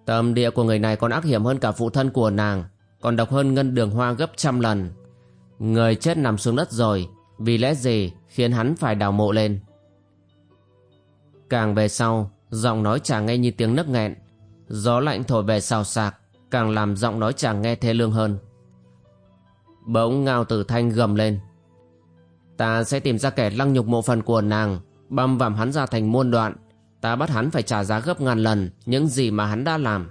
Tâm địa của người này còn ác hiểm hơn cả phụ thân của nàng, Còn độc hơn ngân đường hoa gấp trăm lần. Người chết nằm xuống đất rồi, Vì lẽ gì khiến hắn phải đào mộ lên? Càng về sau, Giọng nói chàng nghe như tiếng nấc nghẹn. Gió lạnh thổi về xào sạc Càng làm giọng nói chàng nghe thê lương hơn. Bỗng ngao tử thanh gầm lên. Ta sẽ tìm ra kẻ lăng nhục mộ phần của nàng, Băm vằm hắn ra thành muôn đoạn ta bắt hắn phải trả giá gấp ngàn lần những gì mà hắn đã làm.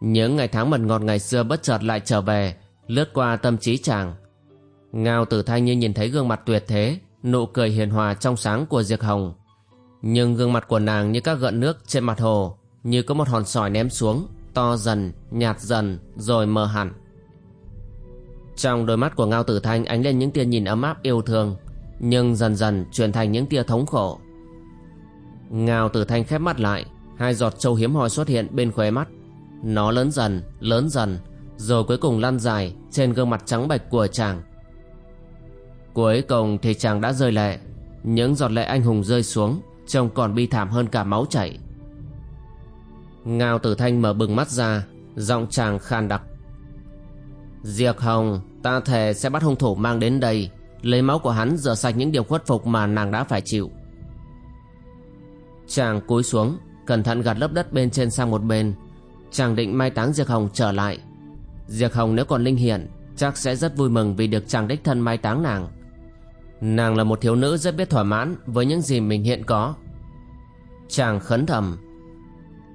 Những ngày tháng mật ngọt ngày xưa bất chợt lại trở về, lướt qua tâm trí chàng. Ngao tử thanh như nhìn thấy gương mặt tuyệt thế, nụ cười hiền hòa trong sáng của Diệp Hồng. Nhưng gương mặt của nàng như các gợn nước trên mặt hồ, như có một hòn sỏi ném xuống, to dần, nhạt dần, rồi mờ hẳn. Trong đôi mắt của Ngao Tử Thanh ánh lên những tia nhìn ấm áp yêu thương, nhưng dần dần chuyển thành những tia thống khổ. Ngao Tử Thanh khép mắt lại, hai giọt châu hiếm hoi xuất hiện bên khóe mắt. Nó lớn dần, lớn dần, rồi cuối cùng lăn dài trên gương mặt trắng bệch của chàng. Cuối cùng thì chàng đã rơi lệ, những giọt lệ anh hùng rơi xuống, trông còn bi thảm hơn cả máu chảy. Ngao Tử Thanh mở bừng mắt ra, giọng chàng khan đặc. Diệp Hồng, ta thề sẽ bắt hung thủ mang đến đây, lấy máu của hắn rửa sạch những điều khuất phục mà nàng đã phải chịu. Chàng cúi xuống, cẩn thận gạt lớp đất bên trên sang một bên. Chàng định mai táng diệc Hồng trở lại. diệc Hồng nếu còn linh hiện, chắc sẽ rất vui mừng vì được chàng đích thân mai táng nàng. Nàng là một thiếu nữ rất biết thỏa mãn với những gì mình hiện có. Chàng khấn thầm.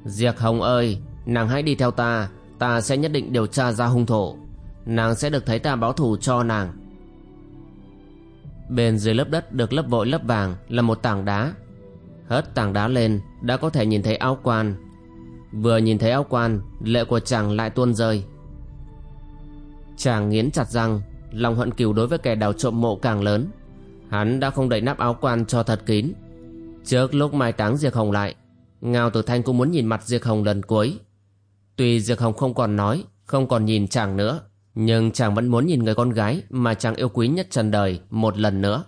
diệc Hồng ơi, nàng hãy đi theo ta, ta sẽ nhất định điều tra ra hung thủ nàng sẽ được thấy ta báo thù cho nàng bên dưới lớp đất được lấp vội lấp vàng là một tảng đá. Hất tảng đá lên đã có thể nhìn thấy áo quan. Vừa nhìn thấy áo quan, lệ của chàng lại tuôn rơi. Chàng nghiến chặt răng, lòng hận cừu đối với kẻ đào trộm mộ càng lớn. Hắn đã không đậy nắp áo quan cho thật kín. Trước lúc mai táng diệc hồng lại, ngao tử thanh cũng muốn nhìn mặt diệc hồng lần cuối. Tuy diệc hồng không còn nói, không còn nhìn chàng nữa nhưng chàng vẫn muốn nhìn người con gái mà chàng yêu quý nhất trần đời một lần nữa.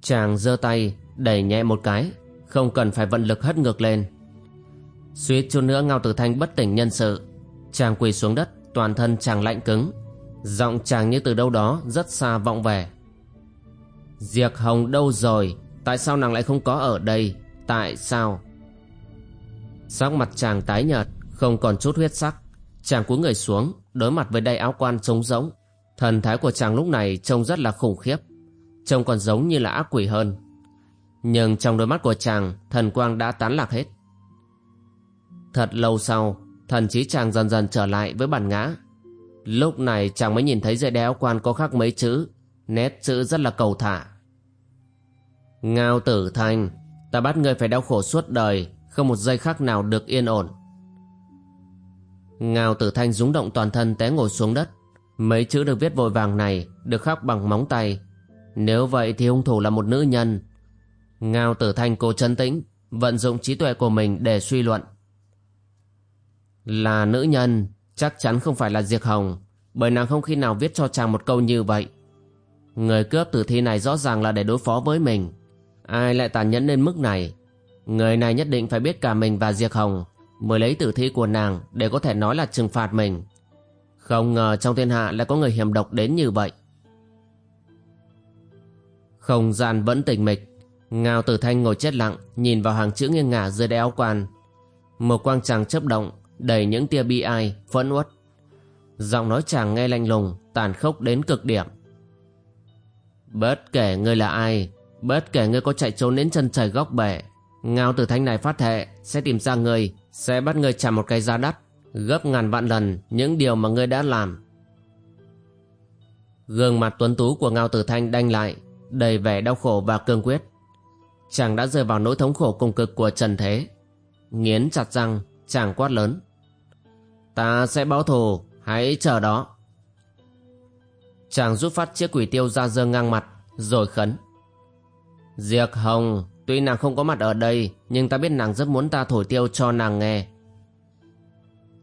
Chàng giơ tay, đẩy nhẹ một cái, không cần phải vận lực hất ngược lên. Suýt chút nữa Ngao Tử Thanh bất tỉnh nhân sự. Chàng quỳ xuống đất, toàn thân chàng lạnh cứng. Giọng chàng như từ đâu đó rất xa vọng về. diệc Hồng đâu rồi? Tại sao nàng lại không có ở đây? Tại sao? Sắc mặt chàng tái nhợt, không còn chút huyết sắc. Chàng cúi người xuống, đối mặt với đai áo quan trống rỗng. Thần thái của chàng lúc này trông rất là khủng khiếp. Trông còn giống như là ác quỷ hơn. Nhưng trong đôi mắt của chàng, thần quang đã tán lạc hết. Thật lâu sau, thần trí chàng dần dần trở lại với bản ngã. Lúc này chàng mới nhìn thấy dây đeo quan có khắc mấy chữ, nét chữ rất là cầu thả. Ngao tử thanh, ta bắt ngươi phải đau khổ suốt đời, không một giây khắc nào được yên ổn. Ngao tử thanh rúng động toàn thân té ngồi xuống đất. Mấy chữ được viết vội vàng này được khắc bằng móng tay. Nếu vậy thì hung thủ là một nữ nhân. Ngao tử thanh cố chân tĩnh, vận dụng trí tuệ của mình để suy luận. Là nữ nhân, chắc chắn không phải là Diệp Hồng, bởi nàng không khi nào viết cho chàng một câu như vậy. Người cướp tử thi này rõ ràng là để đối phó với mình. Ai lại tàn nhẫn đến mức này? Người này nhất định phải biết cả mình và Diệp Hồng mới lấy tử thi của nàng để có thể nói là trừng phạt mình. Không ngờ trong thiên hạ lại có người hiểm độc đến như vậy. Không gian vẫn tịch mịch, Ngao Tử Thanh ngồi chết lặng, nhìn vào hàng chữ nghiêng ngả dưới đáy áo quan. Một quang tràng chớp động, đầy những tia bi ai, phẫn uất. Giọng nói chàng nghe lạnh lùng, tàn khốc đến cực điểm. Bất kể ngươi là ai, bất kể ngươi có chạy trốn đến chân trời góc bể, Ngao Tử Thanh này phát thệ sẽ tìm ra ngươi sẽ bắt ngươi trả một cái giá đắt, gấp ngàn vạn lần những điều mà ngươi đã làm. Gương mặt tuấn tú của ngao tử thanh đanh lại, đầy vẻ đau khổ và cương quyết. Chàng đã rơi vào nỗi thống khổ cùng cực của trần thế, nghiến chặt răng, chàng quát lớn. Ta sẽ báo thù, hãy chờ đó. Chàng rút phát chiếc quỷ tiêu ra dơ ngang mặt, rồi khấn. Diệc hồng Tuy nàng không có mặt ở đây, Nhưng ta biết nàng rất muốn ta thổi tiêu cho nàng nghe.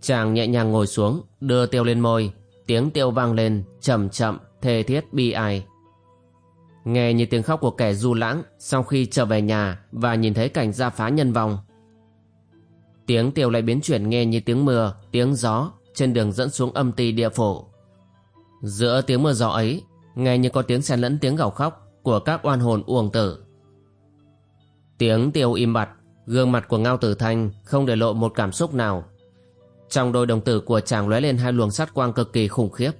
Chàng nhẹ nhàng ngồi xuống, Đưa tiêu lên môi. Tiếng tiêu vang lên, chậm chậm thề thiết, bi ai. Nghe như tiếng khóc của kẻ du lãng, Sau khi trở về nhà Và nhìn thấy cảnh gia phá nhân vong. Tiếng tiêu lại biến chuyển nghe như tiếng mưa, Tiếng gió, Trên đường dẫn xuống âm ti địa phủ. Giữa tiếng mưa gió ấy, Nghe như có tiếng xen lẫn tiếng gào khóc Của các oan hồn uổng tử. Tiếng tiêu im bặt, gương mặt của Ngao Tử Thanh không để lộ một cảm xúc nào. Trong đôi đồng tử của chàng lóe lên hai luồng sát quang cực kỳ khủng khiếp.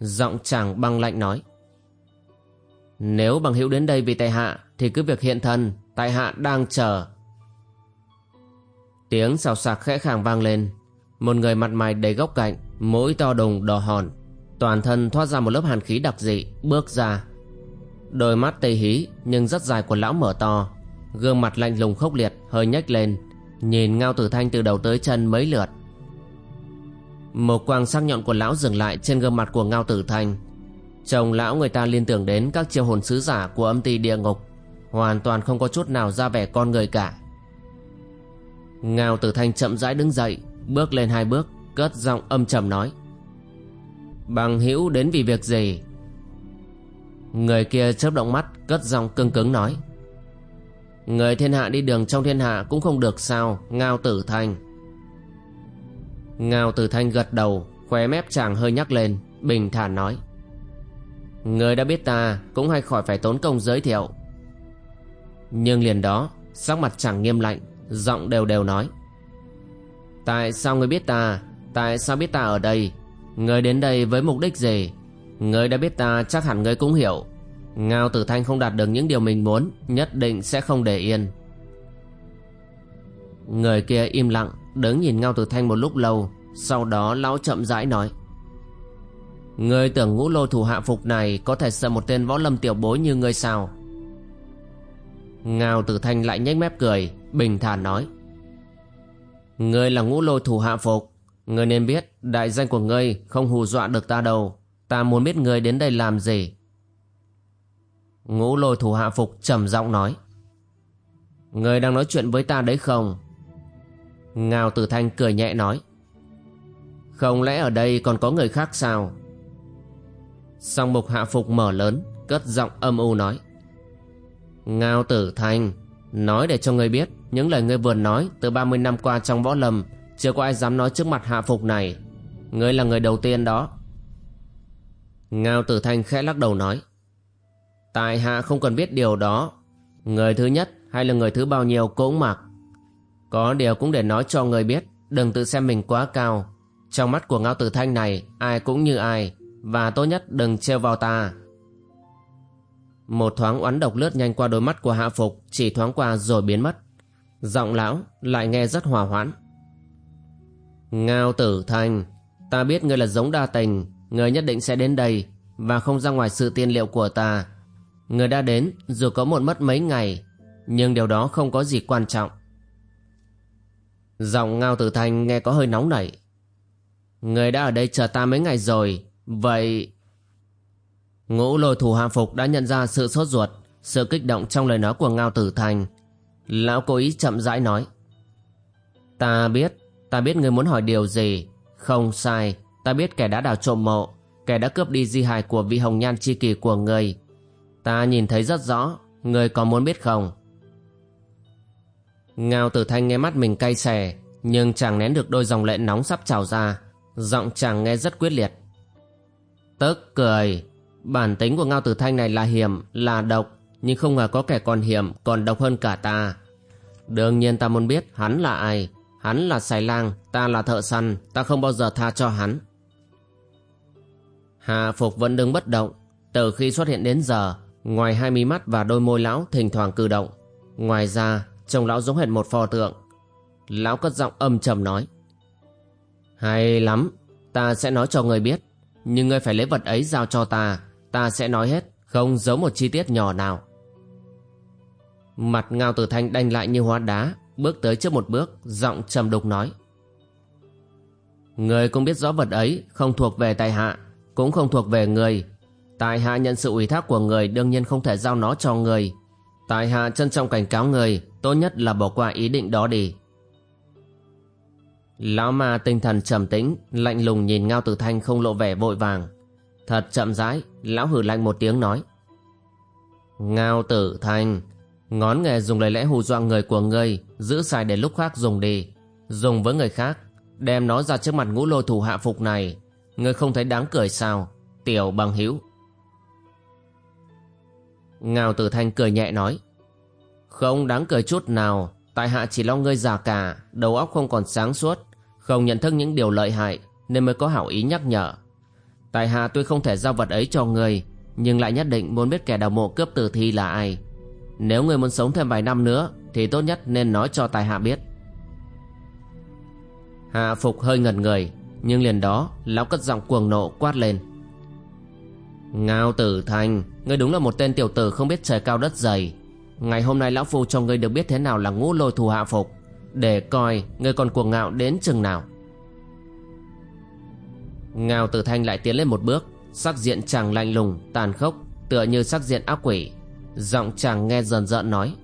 Giọng chàng băng lạnh nói. Nếu bằng hữu đến đây vì tại hạ Thì cứ việc hiện thân Tại hạ đang chờ Tiếng xào xạc khẽ khàng vang lên Một người mặt mày đầy góc cạnh Mũi to đùng đỏ hòn Toàn thân thoát ra một lớp hàn khí đặc dị Bước ra Đôi mắt tây hí nhưng rất dài của lão mở to Gương mặt lạnh lùng khốc liệt, hơi nhếch lên, Nhìn Ngao Tử Thanh từ đầu tới chân mấy lượt. Một quang sắc nhọn của lão dừng lại trên gương mặt của Ngao Tử Thanh. Chồng lão người ta liên tưởng đến các chiêu hồn sứ giả của âm ty địa ngục, Hoàn toàn không có chút nào ra vẻ con người cả. Ngao Tử Thanh chậm rãi đứng dậy, Bước lên hai bước, Cất giọng âm trầm nói, Bằng hữu đến vì việc gì? Người kia chớp động mắt, Cất giọng cưng cứng nói Người thiên hạ đi đường trong thiên hạ Cũng không được sao, Ngao Tử Thanh. Ngao Tử Thanh gật đầu, Khóe mép chàng hơi nhắc lên, Bình thản nói. Người đã biết ta, Cũng hay khỏi phải tốn công giới thiệu. Nhưng liền đó, Sắc mặt chàng nghiêm lạnh, Giọng đều đều nói. Tại sao người biết ta, Tại sao biết ta ở đây? Người đến đây với mục đích gì? Người đã biết ta, chắc hẳn người cũng hiểu. Ngao Tử Thanh không đạt được những điều mình muốn, Nhất định sẽ không để yên. Người kia im lặng, Đứng nhìn Ngao Tử Thanh một lúc lâu, Sau đó lão chậm rãi nói. Người tưởng ngũ lô thủ hạ phục này Có thể sợ một tên võ lâm tiểu bối như ngươi sao? Ngao Tử Thanh lại nhếch mép cười, Bình thản nói. Ngươi là ngũ lô thủ hạ phục, Ngươi nên biết đại danh của ngươi Không hù dọa được ta đâu. Ta muốn biết ngươi đến đây làm gì. Ngũ lôi thủ hạ phục trầm giọng nói. Người đang nói chuyện với ta đấy không? Ngao tử thanh cười nhẹ nói. Không lẽ ở đây còn có người khác sao? Song mục hạ phục mở lớn, Cất giọng âm u nói. Ngao tử thanh, Nói để cho ngươi biết Những lời ngươi vừa nói từ 30 năm qua trong võ lâm, Chưa có ai dám nói trước mặt hạ phục này. Ngươi là người đầu tiên đó. Ngao tử thanh khẽ lắc đầu nói. Tại hạ không cần biết điều đó. Người thứ nhất hay là người thứ bao nhiêu cũng mặc. Có điều cũng để nói cho người biết, Đừng tự xem mình quá cao. Trong mắt của Ngao Tử Thanh này, Ai cũng như ai, Và tốt nhất đừng treo vào ta. Một thoáng oán độc lướt nhanh qua đôi mắt của Hạ Phục, Chỉ thoáng qua rồi biến mất. Giọng lão lại nghe rất hòa hoãn. Ngao Tử Thanh, Ta biết ngươi là giống đa tình, Ngươi nhất định sẽ đến đây Và không ra ngoài sự tiên liệu của ta. Người đã đến, dù có một mất mấy ngày, Nhưng điều đó không có gì quan trọng. Giọng Ngao Tử Thanh nghe có hơi nóng nảy. Người đã ở đây chờ ta mấy ngày rồi, Vậy Ngũ lôi thủ hạ phục đã nhận ra sự sốt ruột, Sự kích động trong lời nói của Ngao Tử Thanh Lão cố ý chậm rãi nói, Ta biết Ta biết người muốn hỏi điều gì. Không sai, Ta biết kẻ đã đào trộm mộ, Kẻ đã cướp đi di hài của vị hồng nhan chi kỳ của người. Ta nhìn thấy rất rõ. Người có muốn biết không? Ngao tử thanh nghe mắt mình cay xè Nhưng chàng nén được đôi dòng lệ nóng sắp trào ra. Giọng chàng nghe rất quyết liệt. Tức cười. Bản tính của Ngao Tử Thanh này là hiểm, là độc Nhưng không ngờ có kẻ còn hiểm, còn độc hơn cả ta. Đương nhiên ta muốn biết hắn là ai. Hắn là xài lang, ta là thợ săn Ta không bao giờ tha cho hắn. Hà Phục vẫn đứng bất động. Từ khi xuất hiện đến giờ Ngoài hai mí mắt và đôi môi lão thỉnh thoảng cử động, Ngoài ra trông lão giống hệt một pho tượng. Lão cất giọng âm trầm nói, Hay lắm, Ta sẽ nói cho người biết, Nhưng ngươi phải lấy vật ấy giao cho ta Ta sẽ nói hết, Không giấu một chi tiết nhỏ nào. Mặt ngao tử thanh đanh lại như hóa đá, Bước tới trước một bước, Giọng trầm đục nói Người cũng biết rõ vật ấy Không thuộc về tài hạ, Cũng không thuộc về người Tại hạ nhận sự ủy thác của người đương nhiên không thể giao nó cho người. Tại hạ trân trọng cảnh cáo người, tốt nhất là bỏ qua ý định đó đi. Lão ma tinh thần trầm tĩnh, lạnh lùng nhìn Ngao Tử Thanh không lộ vẻ vội vàng. Thật chậm rãi, lão hử lạnh một tiếng nói. Ngao Tử Thanh, ngón nghề dùng lời lẽ hù dọa người của ngươi, giữ xài để lúc khác dùng đi. Dùng với người khác, đem nó ra trước mặt ngũ lôi thủ hạ phục này. Ngươi không thấy đáng cười sao? Tiểu bằng hữu Ngào Tử Thanh cười nhẹ nói, Không đáng cười chút nào, Tại hạ chỉ lo ngươi già cả, Đầu óc không còn sáng suốt, Không nhận thức những điều lợi hại Nên mới có hảo ý nhắc nhở. Tại hạ tuy không thể giao vật ấy cho ngươi, Nhưng lại nhất định muốn biết kẻ đào mộ cướp tử thi là ai. Nếu người muốn sống thêm vài năm nữa, Thì tốt nhất nên nói cho tài hạ biết. Hạ Phục hơi ngẩn người, Nhưng liền đó, Lão cất giọng cuồng nộ quát lên Ngao tử thành Ngươi đúng là một tên tiểu tử không biết trời cao đất dày. Ngày hôm nay lão phu cho ngươi được biết thế nào là ngũ lôi thù hạ phục. Để coi ngươi còn cuồng ngạo đến chừng nào. Ngao tử thanh lại tiến lên một bước Sắc diện chàng lạnh lùng, tàn khốc Tựa như sắc diện ác quỷ. Giọng chàng nghe dần dợn nói.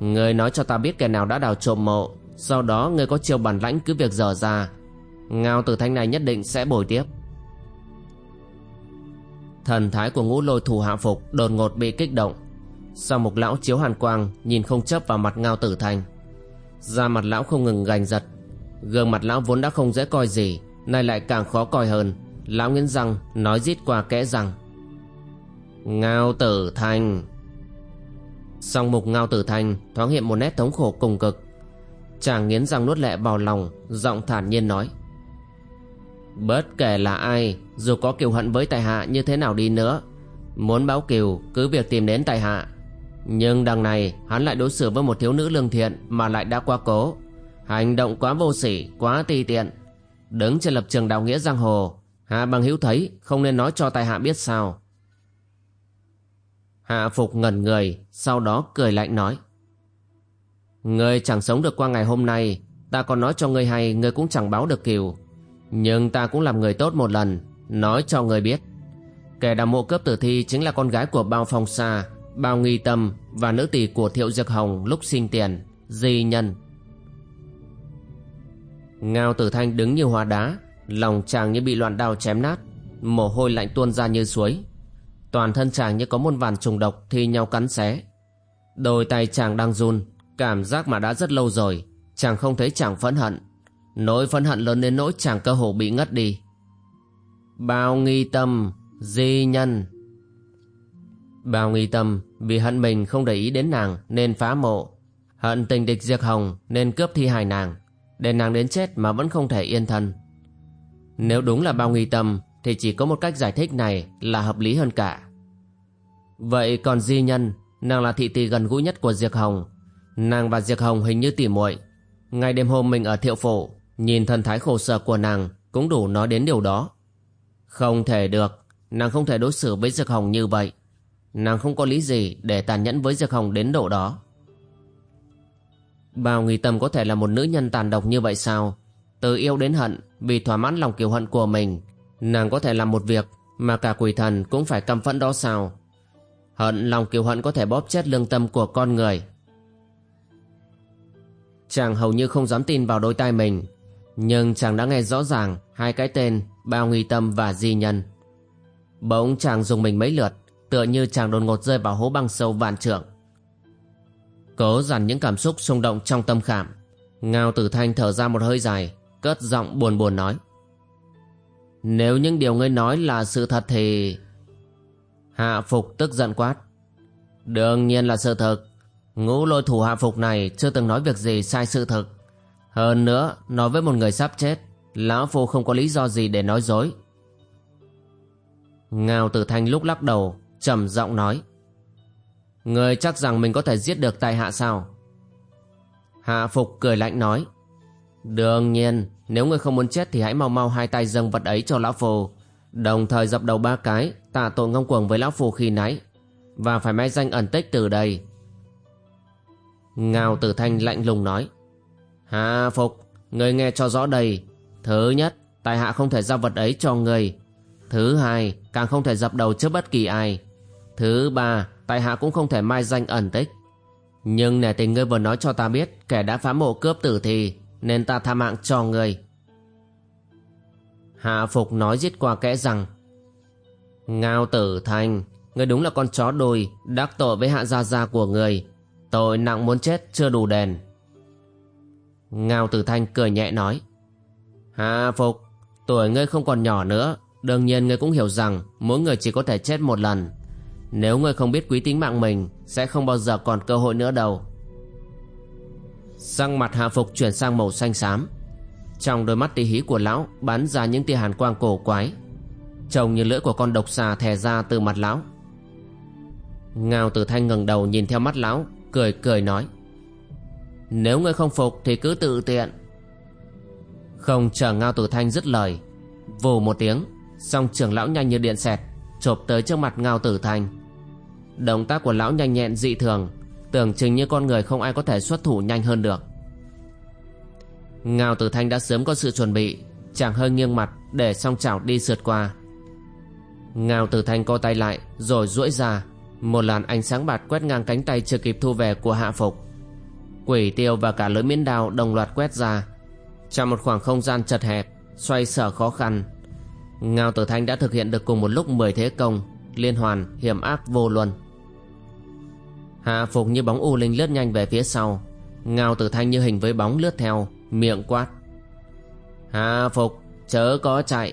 Ngươi nói cho ta biết kẻ nào đã đào trộm mộ Sau đó ngươi có chiêu bản lãnh cứ việc dở ra. Ngao tử thanh này nhất định sẽ bồi tiếp. Thần thái của ngũ lôi thủ hạ phục đột ngột bị kích động. Sau một lão chiếu hàn quang nhìn không chấp vào mặt ngao tử thành, Da mặt lão không ngừng gành giật Gương mặt lão vốn đã không dễ coi gì Nay lại càng khó coi hơn. Lão nghiến răng nói rít qua kẽ rằng, Ngao tử thành, Song mục ngao tử thành thoáng hiện một nét thống khổ cùng cực. Chàng nghiến răng nuốt lệ vào lòng Giọng thản nhiên nói Bất kể là ai dù có kiều hận với tài hạ như thế nào đi nữa Muốn báo kiều cứ việc tìm đến tài hạ. Nhưng đằng này hắn lại đối xử với một thiếu nữ lương thiện Mà lại đã quá cố. Hành động quá vô sỉ, quá ti tiện. Đứng trên lập trường đạo nghĩa giang hồ Hạ bằng hữu thấy không nên nói cho tài hạ biết sao. Hạ phục ngẩn người Sau đó cười lạnh nói. Ngươi chẳng sống được qua ngày hôm nay Ta còn nói cho ngươi hay Ngươi cũng chẳng báo được kiều. Nhưng ta cũng làm người tốt một lần Nói cho người biết. Kẻ đã mộ cướp tử thi chính là con gái của Bao Phong Sa, Bao Nghi Tâm Và nữ tỷ của Thiệu Diệc Hồng lúc sinh tiền, Di Nhân. Ngao Tử Thanh đứng như hoa đá, Lòng chàng như bị loạn đao chém nát, Mồ hôi lạnh tuôn ra như suối. Toàn thân chàng như có muôn vàn trùng độc Thi nhau cắn xé. Đôi tay chàng đang run, Cảm giác mà đã rất lâu rồi, Chàng không thấy chàng phẫn hận. Nỗi phẫn hận lớn đến nỗi chàng cơ hồ bị ngất đi. Bao nghi tâm, Di nhân. Bao nghi tâm, Vì hận mình không để ý đến nàng Nên phá mộ. Hận tình địch diệt hồng Nên cướp thi hài nàng, Để nàng đến chết mà vẫn không thể yên thân. Nếu đúng là bao nghi tâm, Thì chỉ có một cách giải thích này Là hợp lý hơn cả. Vậy còn di nhân, Nàng là thị tỷ gần gũi nhất của Diệp Hồng. Nàng và Diệp Hồng hình như tỉ muội. Ngày đêm hôm mình ở thiệu phổ, Nhìn thần thái khổ sở của nàng cũng đủ nói đến điều đó. Không thể được, nàng không thể đối xử với Diệp Hồng như vậy. Nàng không có lý gì để tàn nhẫn với Diệp Hồng đến độ đó. Bao nghi tâm có thể là một nữ nhân tàn độc như vậy sao? Từ yêu đến hận vì thỏa mãn lòng kiều hận của mình. Nàng có thể làm một việc mà cả quỷ thần cũng phải căm phẫn đó sao? Hận lòng kiều hận có thể bóp chết lương tâm của con người. Chàng hầu như không dám tin vào đôi tai mình nhưng chàng đã nghe rõ ràng hai cái tên Bao Nghi Tâm và Di Nhân. Bỗng chàng dùng mình mấy lượt, tựa như chàng đột ngột rơi vào hố băng sâu vạn trượng. Cố dằn những cảm xúc xung động trong tâm khảm. Ngao Tử Thanh thở ra một hơi dài, cất giọng buồn buồn nói. Nếu những điều ngươi nói là sự thật thì... Hạ Phục tức giận quát. Đương nhiên là sự thật. Ngũ lôi thủ Hạ Phục này chưa từng nói việc gì sai sự thật. Hơn nữa, nói với một người sắp chết, Lão Phu không có lý do gì để nói dối. Ngao Tử Thanh lúc lắc đầu, trầm giọng nói. Người chắc rằng mình có thể giết được tại hạ sao? Hạ Phục cười lạnh nói. Đương nhiên, nếu người không muốn chết thì hãy mau mau hai tay dâng vật ấy cho Lão Phu. Đồng thời dập đầu ba cái, tạ tội ngông cuồng với Lão Phu khi nãy. Và phải mai danh ẩn tích từ đây. Ngao Tử Thanh lạnh lùng nói. Hạ Phục, người nghe cho rõ đây. Thứ nhất, tài hạ không thể giao vật ấy cho người. Thứ hai, càng không thể dập đầu trước bất kỳ ai. Thứ ba, tài hạ cũng không thể mai danh ẩn tích. Nhưng nể tình ngươi vừa nói cho ta biết kẻ đã phá mộ cướp tử thì, nên ta tha mạng cho ngươi. Hạ Phục nói giết qua kẽ rằng Ngao tử thành, ngươi đúng là con chó đùi đắc tội với hạ gia gia của người. Tội nặng muốn chết chưa đủ đền. Ngao Tử Thanh cười nhẹ nói Hạ Phục, Tuổi ngươi không còn nhỏ nữa. Đương nhiên ngươi cũng hiểu rằng Mỗi người chỉ có thể chết một lần. Nếu ngươi không biết quý tính mạng mình, Sẽ không bao giờ còn cơ hội nữa đâu. Sang mặt Hạ Phục chuyển sang màu xanh xám. Trong đôi mắt tí hí của lão Bắn ra những tia hàn quang cổ quái. Trông như lưỡi của con độc xà thè ra từ mặt lão. Ngao tử thanh ngẩng đầu nhìn theo mắt lão, Cười cười nói. Nếu ngươi không phục thì cứ tự tiện. Không chờ Ngao tử thanh dứt lời. Vù một tiếng, song trưởng lão nhanh như điện xẹt, Chộp tới trước mặt Ngao tử thanh. Động tác của lão nhanh nhẹn dị thường, Tưởng chừng như con người không ai có thể xuất thủ nhanh hơn được. Ngao tử thanh đã sớm có sự chuẩn bị, Chàng hơi nghiêng mặt để song chảo đi sượt qua. Ngao tử thanh co tay lại, Rồi duỗi ra, Một làn ánh sáng bạt quét ngang cánh tay chưa kịp thu về của hạ phục. Quỷ tiêu và cả lưỡi miến đao đồng loạt quét ra trong một khoảng không gian chật hẹp, Xoay sở khó khăn. Ngao tử thanh đã thực hiện được cùng một lúc 10 thế công, Liên hoàn, hiểm ác vô luân. Hạ phục như bóng u linh lướt nhanh về phía sau. Ngao tử thanh như hình với bóng lướt theo, Miệng quát. Hạ phục, chớ có chạy.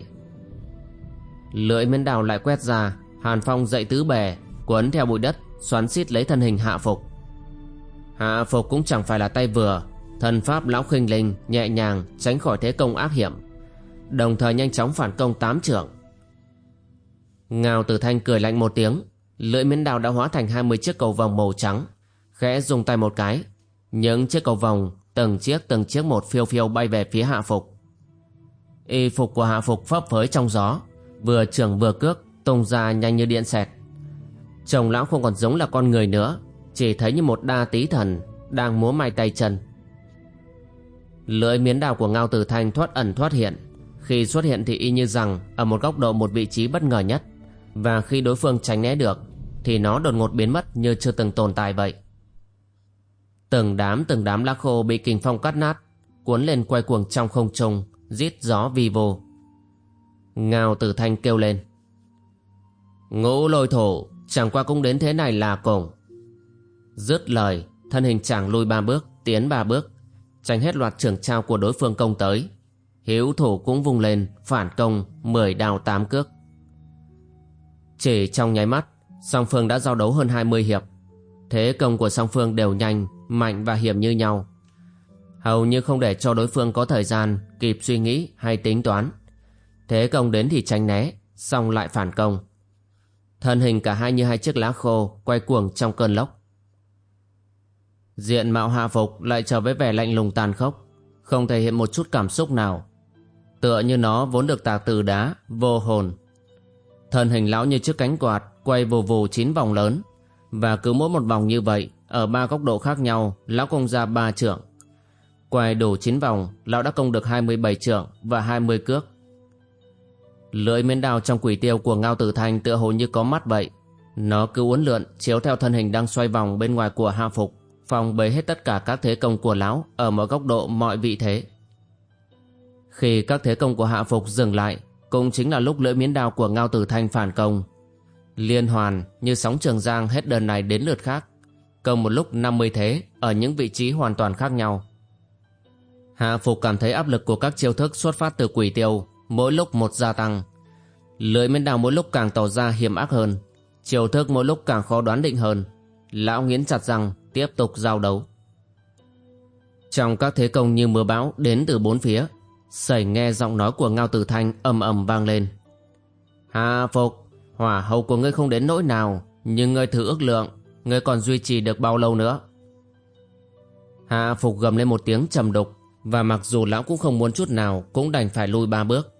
Lưỡi miến đào lại quét ra, Hàn phong dậy tứ bề Quấn theo bụi đất, Xoắn xít lấy thân hình hạ phục. Hạ phục cũng chẳng phải là tay vừa Thần pháp lão khinh linh Nhẹ nhàng tránh khỏi thế công ác hiểm, Đồng thời nhanh chóng phản công tám trưởng. Ngao tử thanh cười lạnh một tiếng, Lưỡi miến đào đã hóa thành 20 chiếc cầu vòng màu trắng, Khẽ dùng tay một cái. Những chiếc cầu vòng, Từng chiếc từng chiếc một phiêu phiêu bay về phía hạ phục. Y phục của hạ phục phấp phới trong gió, Vừa trưởng vừa cước, Tung ra nhanh như điện xẹt. Chồng lão không còn giống là con người nữa, Chỉ thấy như một đa tí thần Đang múa may tay chân. Lưỡi miến đào của Ngao Tử Thanh thoát ẩn thoát hiện. Khi xuất hiện thì y như rằng Ở một góc độ một vị trí bất ngờ nhất. Và khi đối phương tránh né được, Thì nó đột ngột biến mất như chưa từng tồn tại vậy. Từng đám từng đám lá khô bị kình phong cắt nát, Cuốn lên quay cuồng trong không trung, Rít gió vi vô. Ngao tử thanh kêu lên. Ngũ lôi thổ, Chẳng qua cũng đến thế này là cùng. Dứt lời, Thân hình chàng lui ba bước, Tiến ba bước. Tránh hết loạt trưởng trao của đối phương công tới. Hiếu thủ cũng vung lên, Phản công, mười đào tám cước. Chỉ trong nháy mắt, Song phương đã giao đấu hơn 20 hiệp. Thế công của song phương đều nhanh, Mạnh và hiểm như nhau. Hầu như không để cho đối phương có thời gian, Kịp suy nghĩ hay tính toán. Thế công đến thì tránh né, Xong lại phản công. Thân hình cả hai như hai chiếc lá khô, Quay cuồng trong cơn lốc. Diện mạo hạ phục Lại trở với vẻ lạnh lùng tàn khốc Không thể hiện một chút cảm xúc nào Tựa như nó vốn được tạc từ đá Vô hồn Thân hình lão như chiếc cánh quạt Quay vù vù chín vòng lớn Và cứ mỗi một vòng như vậy Ở ba góc độ khác nhau Lão công ra ba trưởng. Quay đủ chín vòng Lão đã công được 27 trưởng và 20 cước Lưỡi miến đào trong quỷ tiêu của Ngao Tử Thanh tựa hồ như có mắt vậy. Nó cứ uốn lượn chiếu theo thân hình đang xoay vòng bên ngoài của hạ phục, phòng bế hết tất cả các thế công của lão ở mọi góc độ mọi vị thế. Khi các thế công của hạ phục dừng lại, cũng chính là lúc lưỡi miến đao của Ngao Tử Thanh phản công. Liên hoàn như sóng trường giang hết đợt này đến lượt khác, công một lúc 50 thế ở những vị trí hoàn toàn khác nhau. Hạ phục cảm thấy áp lực của các chiêu thức xuất phát từ quỷ tiêu mỗi lúc một gia tăng. Lưỡi miến đào mỗi lúc càng tỏ ra hiểm ác hơn, chiều thức mỗi lúc càng khó đoán định hơn. Lão nghiến chặt răng, tiếp tục giao đấu. Trong các thế công như mưa bão đến từ bốn phía, sẩy nghe giọng nói của Ngao Tử Thanh ầm ầm vang lên. Hà Phục, hỏa hầu của ngươi không đến nỗi nào, nhưng ngươi thử ước lượng, ngươi còn duy trì được bao lâu nữa? Hạ Phục gầm lên một tiếng trầm đục, và mặc dù lão cũng không muốn chút nào cũng đành phải lui ba bước.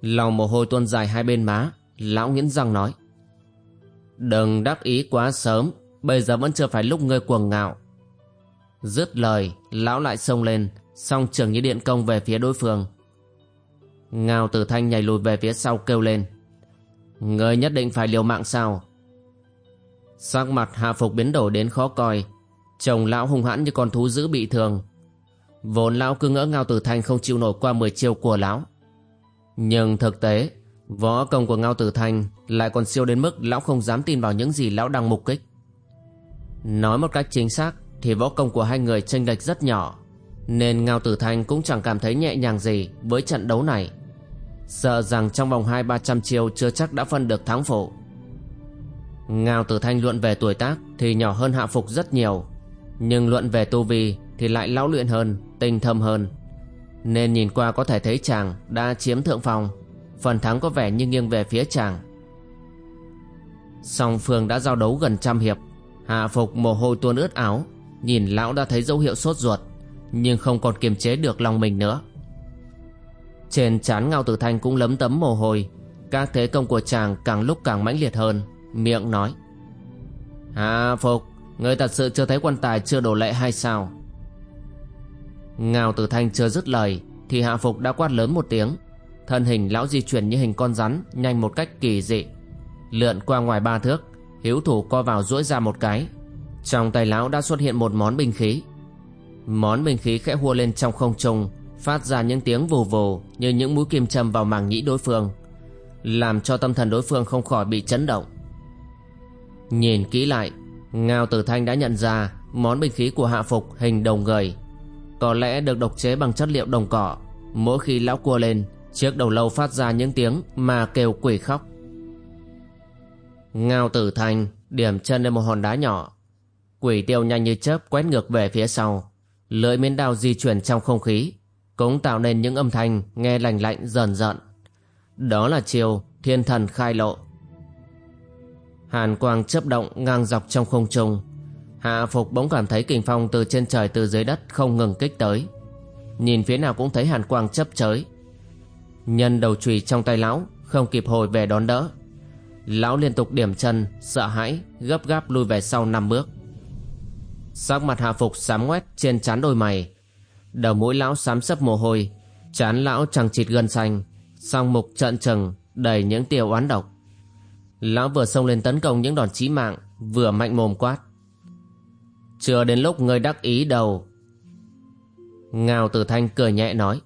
Lòng mồ hôi tuôn dài hai bên má Lão nghiến răng nói Đừng đắc ý quá sớm Bây giờ vẫn chưa phải lúc ngươi cuồng ngạo. Dứt lời Lão lại xông lên Song trường như điện công về phía đối phương. Ngao tử thanh nhảy lùi về phía sau kêu lên. Ngươi nhất định phải liều mạng sao? Sắc mặt hạ phục biến đổi đến khó coi. Chồng lão hung hãn như con thú dữ bị thương. Vốn lão cứ ngỡ Ngao Tử Thanh không chịu nổi qua 10 chiêu của lão. Nhưng thực tế, võ công của Ngao Tử Thanh lại còn siêu đến mức lão không dám tin vào những gì lão đang mục kích. Nói một cách chính xác thì võ công của hai người chênh lệch rất nhỏ, nên Ngao Tử Thanh cũng chẳng cảm thấy nhẹ nhàng gì với trận đấu này. Sợ rằng trong vòng hai ba trăm chiêu chưa chắc đã phân được thắng phụ. Ngao Tử Thanh luận về tuổi tác thì nhỏ hơn Hạ Phục rất nhiều, nhưng luận về tu vi thì lại lão luyện hơn, tinh thâm hơn nên nhìn qua có thể thấy chàng đã chiếm thượng phong Phần thắng có vẻ như nghiêng về phía chàng Song phương đã giao đấu gần trăm hiệp Hạ phục mồ hôi tuôn ướt áo. Nhìn lão đã thấy dấu hiệu sốt ruột, Nhưng không còn kiềm chế được lòng mình nữa. Trên trán Ngao Tử Thanh cũng lấm tấm mồ hôi. Các thế công của chàng càng lúc càng mãnh liệt hơn, Miệng nói. Hạ phục Người thật sự chưa thấy quan tài chưa đổ lệ hay sao? Ngao Tử Thanh chưa dứt lời, Thì Hạ Phục đã quát lớn một tiếng. Thân hình lão di chuyển như hình con rắn, Nhanh một cách kỳ dị, Lượn qua ngoài ba thước. Hiếu thủ co vào duỗi ra một cái. Trong tay lão đã xuất hiện một món binh khí. Món binh khí khẽ hua lên trong không trung, Phát ra những tiếng vù vù Như những mũi kim châm vào màng nhĩ đối phương, Làm cho tâm thần đối phương không khỏi bị chấn động. Nhìn kỹ lại, Ngao Tử Thanh đã nhận ra Món binh khí của hạ phục hình đồng người, Có lẽ được độc chế bằng chất liệu đồng cỏ. Mỗi khi lão cua lên, Chiếc đầu lâu phát ra những tiếng Mà kêu quỷ khóc. Ngao tử thành điểm chân lên một hòn đá nhỏ. Quỷ tiêu nhanh như chớp quét ngược về phía sau. Lưỡi miến đao di chuyển trong không khí, cũng tạo nên những âm thanh nghe lành lạnh dần dần. Đó là chiều thiên thần khai lộ. Hàn quang chớp động ngang dọc trong không trung. Hạ Phục bỗng cảm thấy kình phong từ trên trời từ dưới đất không ngừng kích tới. Nhìn phía nào cũng thấy hàn quang chấp chới. Nhân đầu chùy trong tay lão không kịp hồi về đón đỡ Lão liên tục điểm chân, Sợ hãi, gấp gáp lui về sau năm bước. Sắc mặt hạ phục xám ngoét trên trán đôi mày. Đầu mũi lão xám sấp mồ hôi Chán lão chẳng chịt gân xanh, Song mục trận trừng, Đầy những tia oán độc. Lão vừa xông lên tấn công những đòn chí mạng, Vừa mạnh mồm quát. Chưa đến lúc ngươi đắc ý đầu. Ngao tử thanh cười nhẹ nói.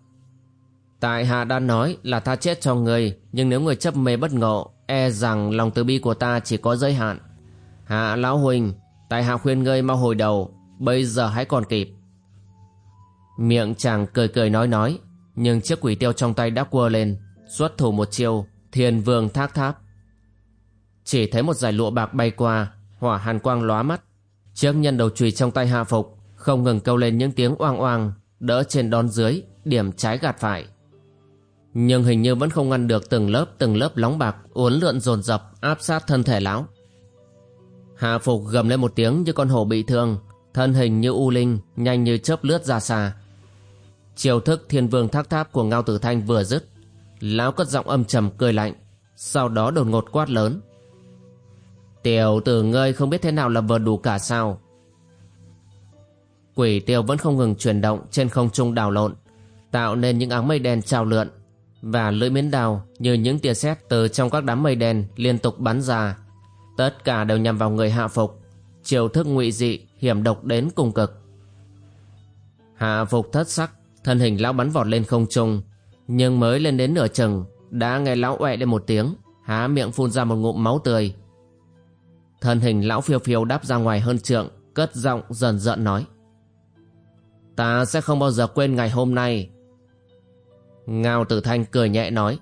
Tại hạ đã nói là tha chết cho ngươi, Nhưng nếu người chấp mê bất ngộ E rằng lòng từ bi của ta chỉ có giới hạn. Hạ lão huynh Tại hạ khuyên ngươi mau hồi đầu, Bây giờ hãy còn kịp. Miệng chàng cười cười nói nói, Nhưng chiếc quỷ tiêu trong tay đã quơ lên, Xuất thủ một chiêu Thiên vương thác tháp. Chỉ thấy một dải lụa bạc bay qua, Hỏa hàn quang lóa mắt. Chiếc nhân đầu chùy trong tay hạ phục Không ngừng câu lên những tiếng oang oang, Đỡ trên đón dưới, Điểm trái gạt phải nhưng hình như vẫn không ngăn được từng lớp từng lớp lóng bạc, uốn lượn dồn dập, áp sát thân thể lão. Hạ phục gầm lên một tiếng như con hổ bị thương, thân hình như u linh, nhanh như chớp lướt ra xa. Chiêu thức thiên vương thác tháp của ngao tử thanh vừa dứt, lão cất giọng âm trầm cười lạnh, sau đó đột ngột quát lớn. Tiểu tử ngươi không biết thế nào là vừa đủ cả sao? Quỷ tiêu vẫn không ngừng chuyển động trên không trung đảo lộn, tạo nên những áng mây đen trào lượn và lưỡi miến đào như những tia sét từ trong các đám mây đen liên tục bắn ra. Tất cả đều nhằm vào người hạ phục, chiều thức ngụy dị, hiểm độc đến cùng cực. Hạ phục thất sắc, thân hình lão bắn vọt lên không trung, nhưng mới lên đến nửa chừng, đã nghe lão oẹ lên một tiếng, há miệng phun ra một ngụm máu tươi. Thân hình lão phiêu phiêu đáp ra ngoài hơn trượng, cất giọng dần dợn nói. Ta sẽ không bao giờ quên ngày hôm nay Ngao Tử Thanh cười nhẹ nói,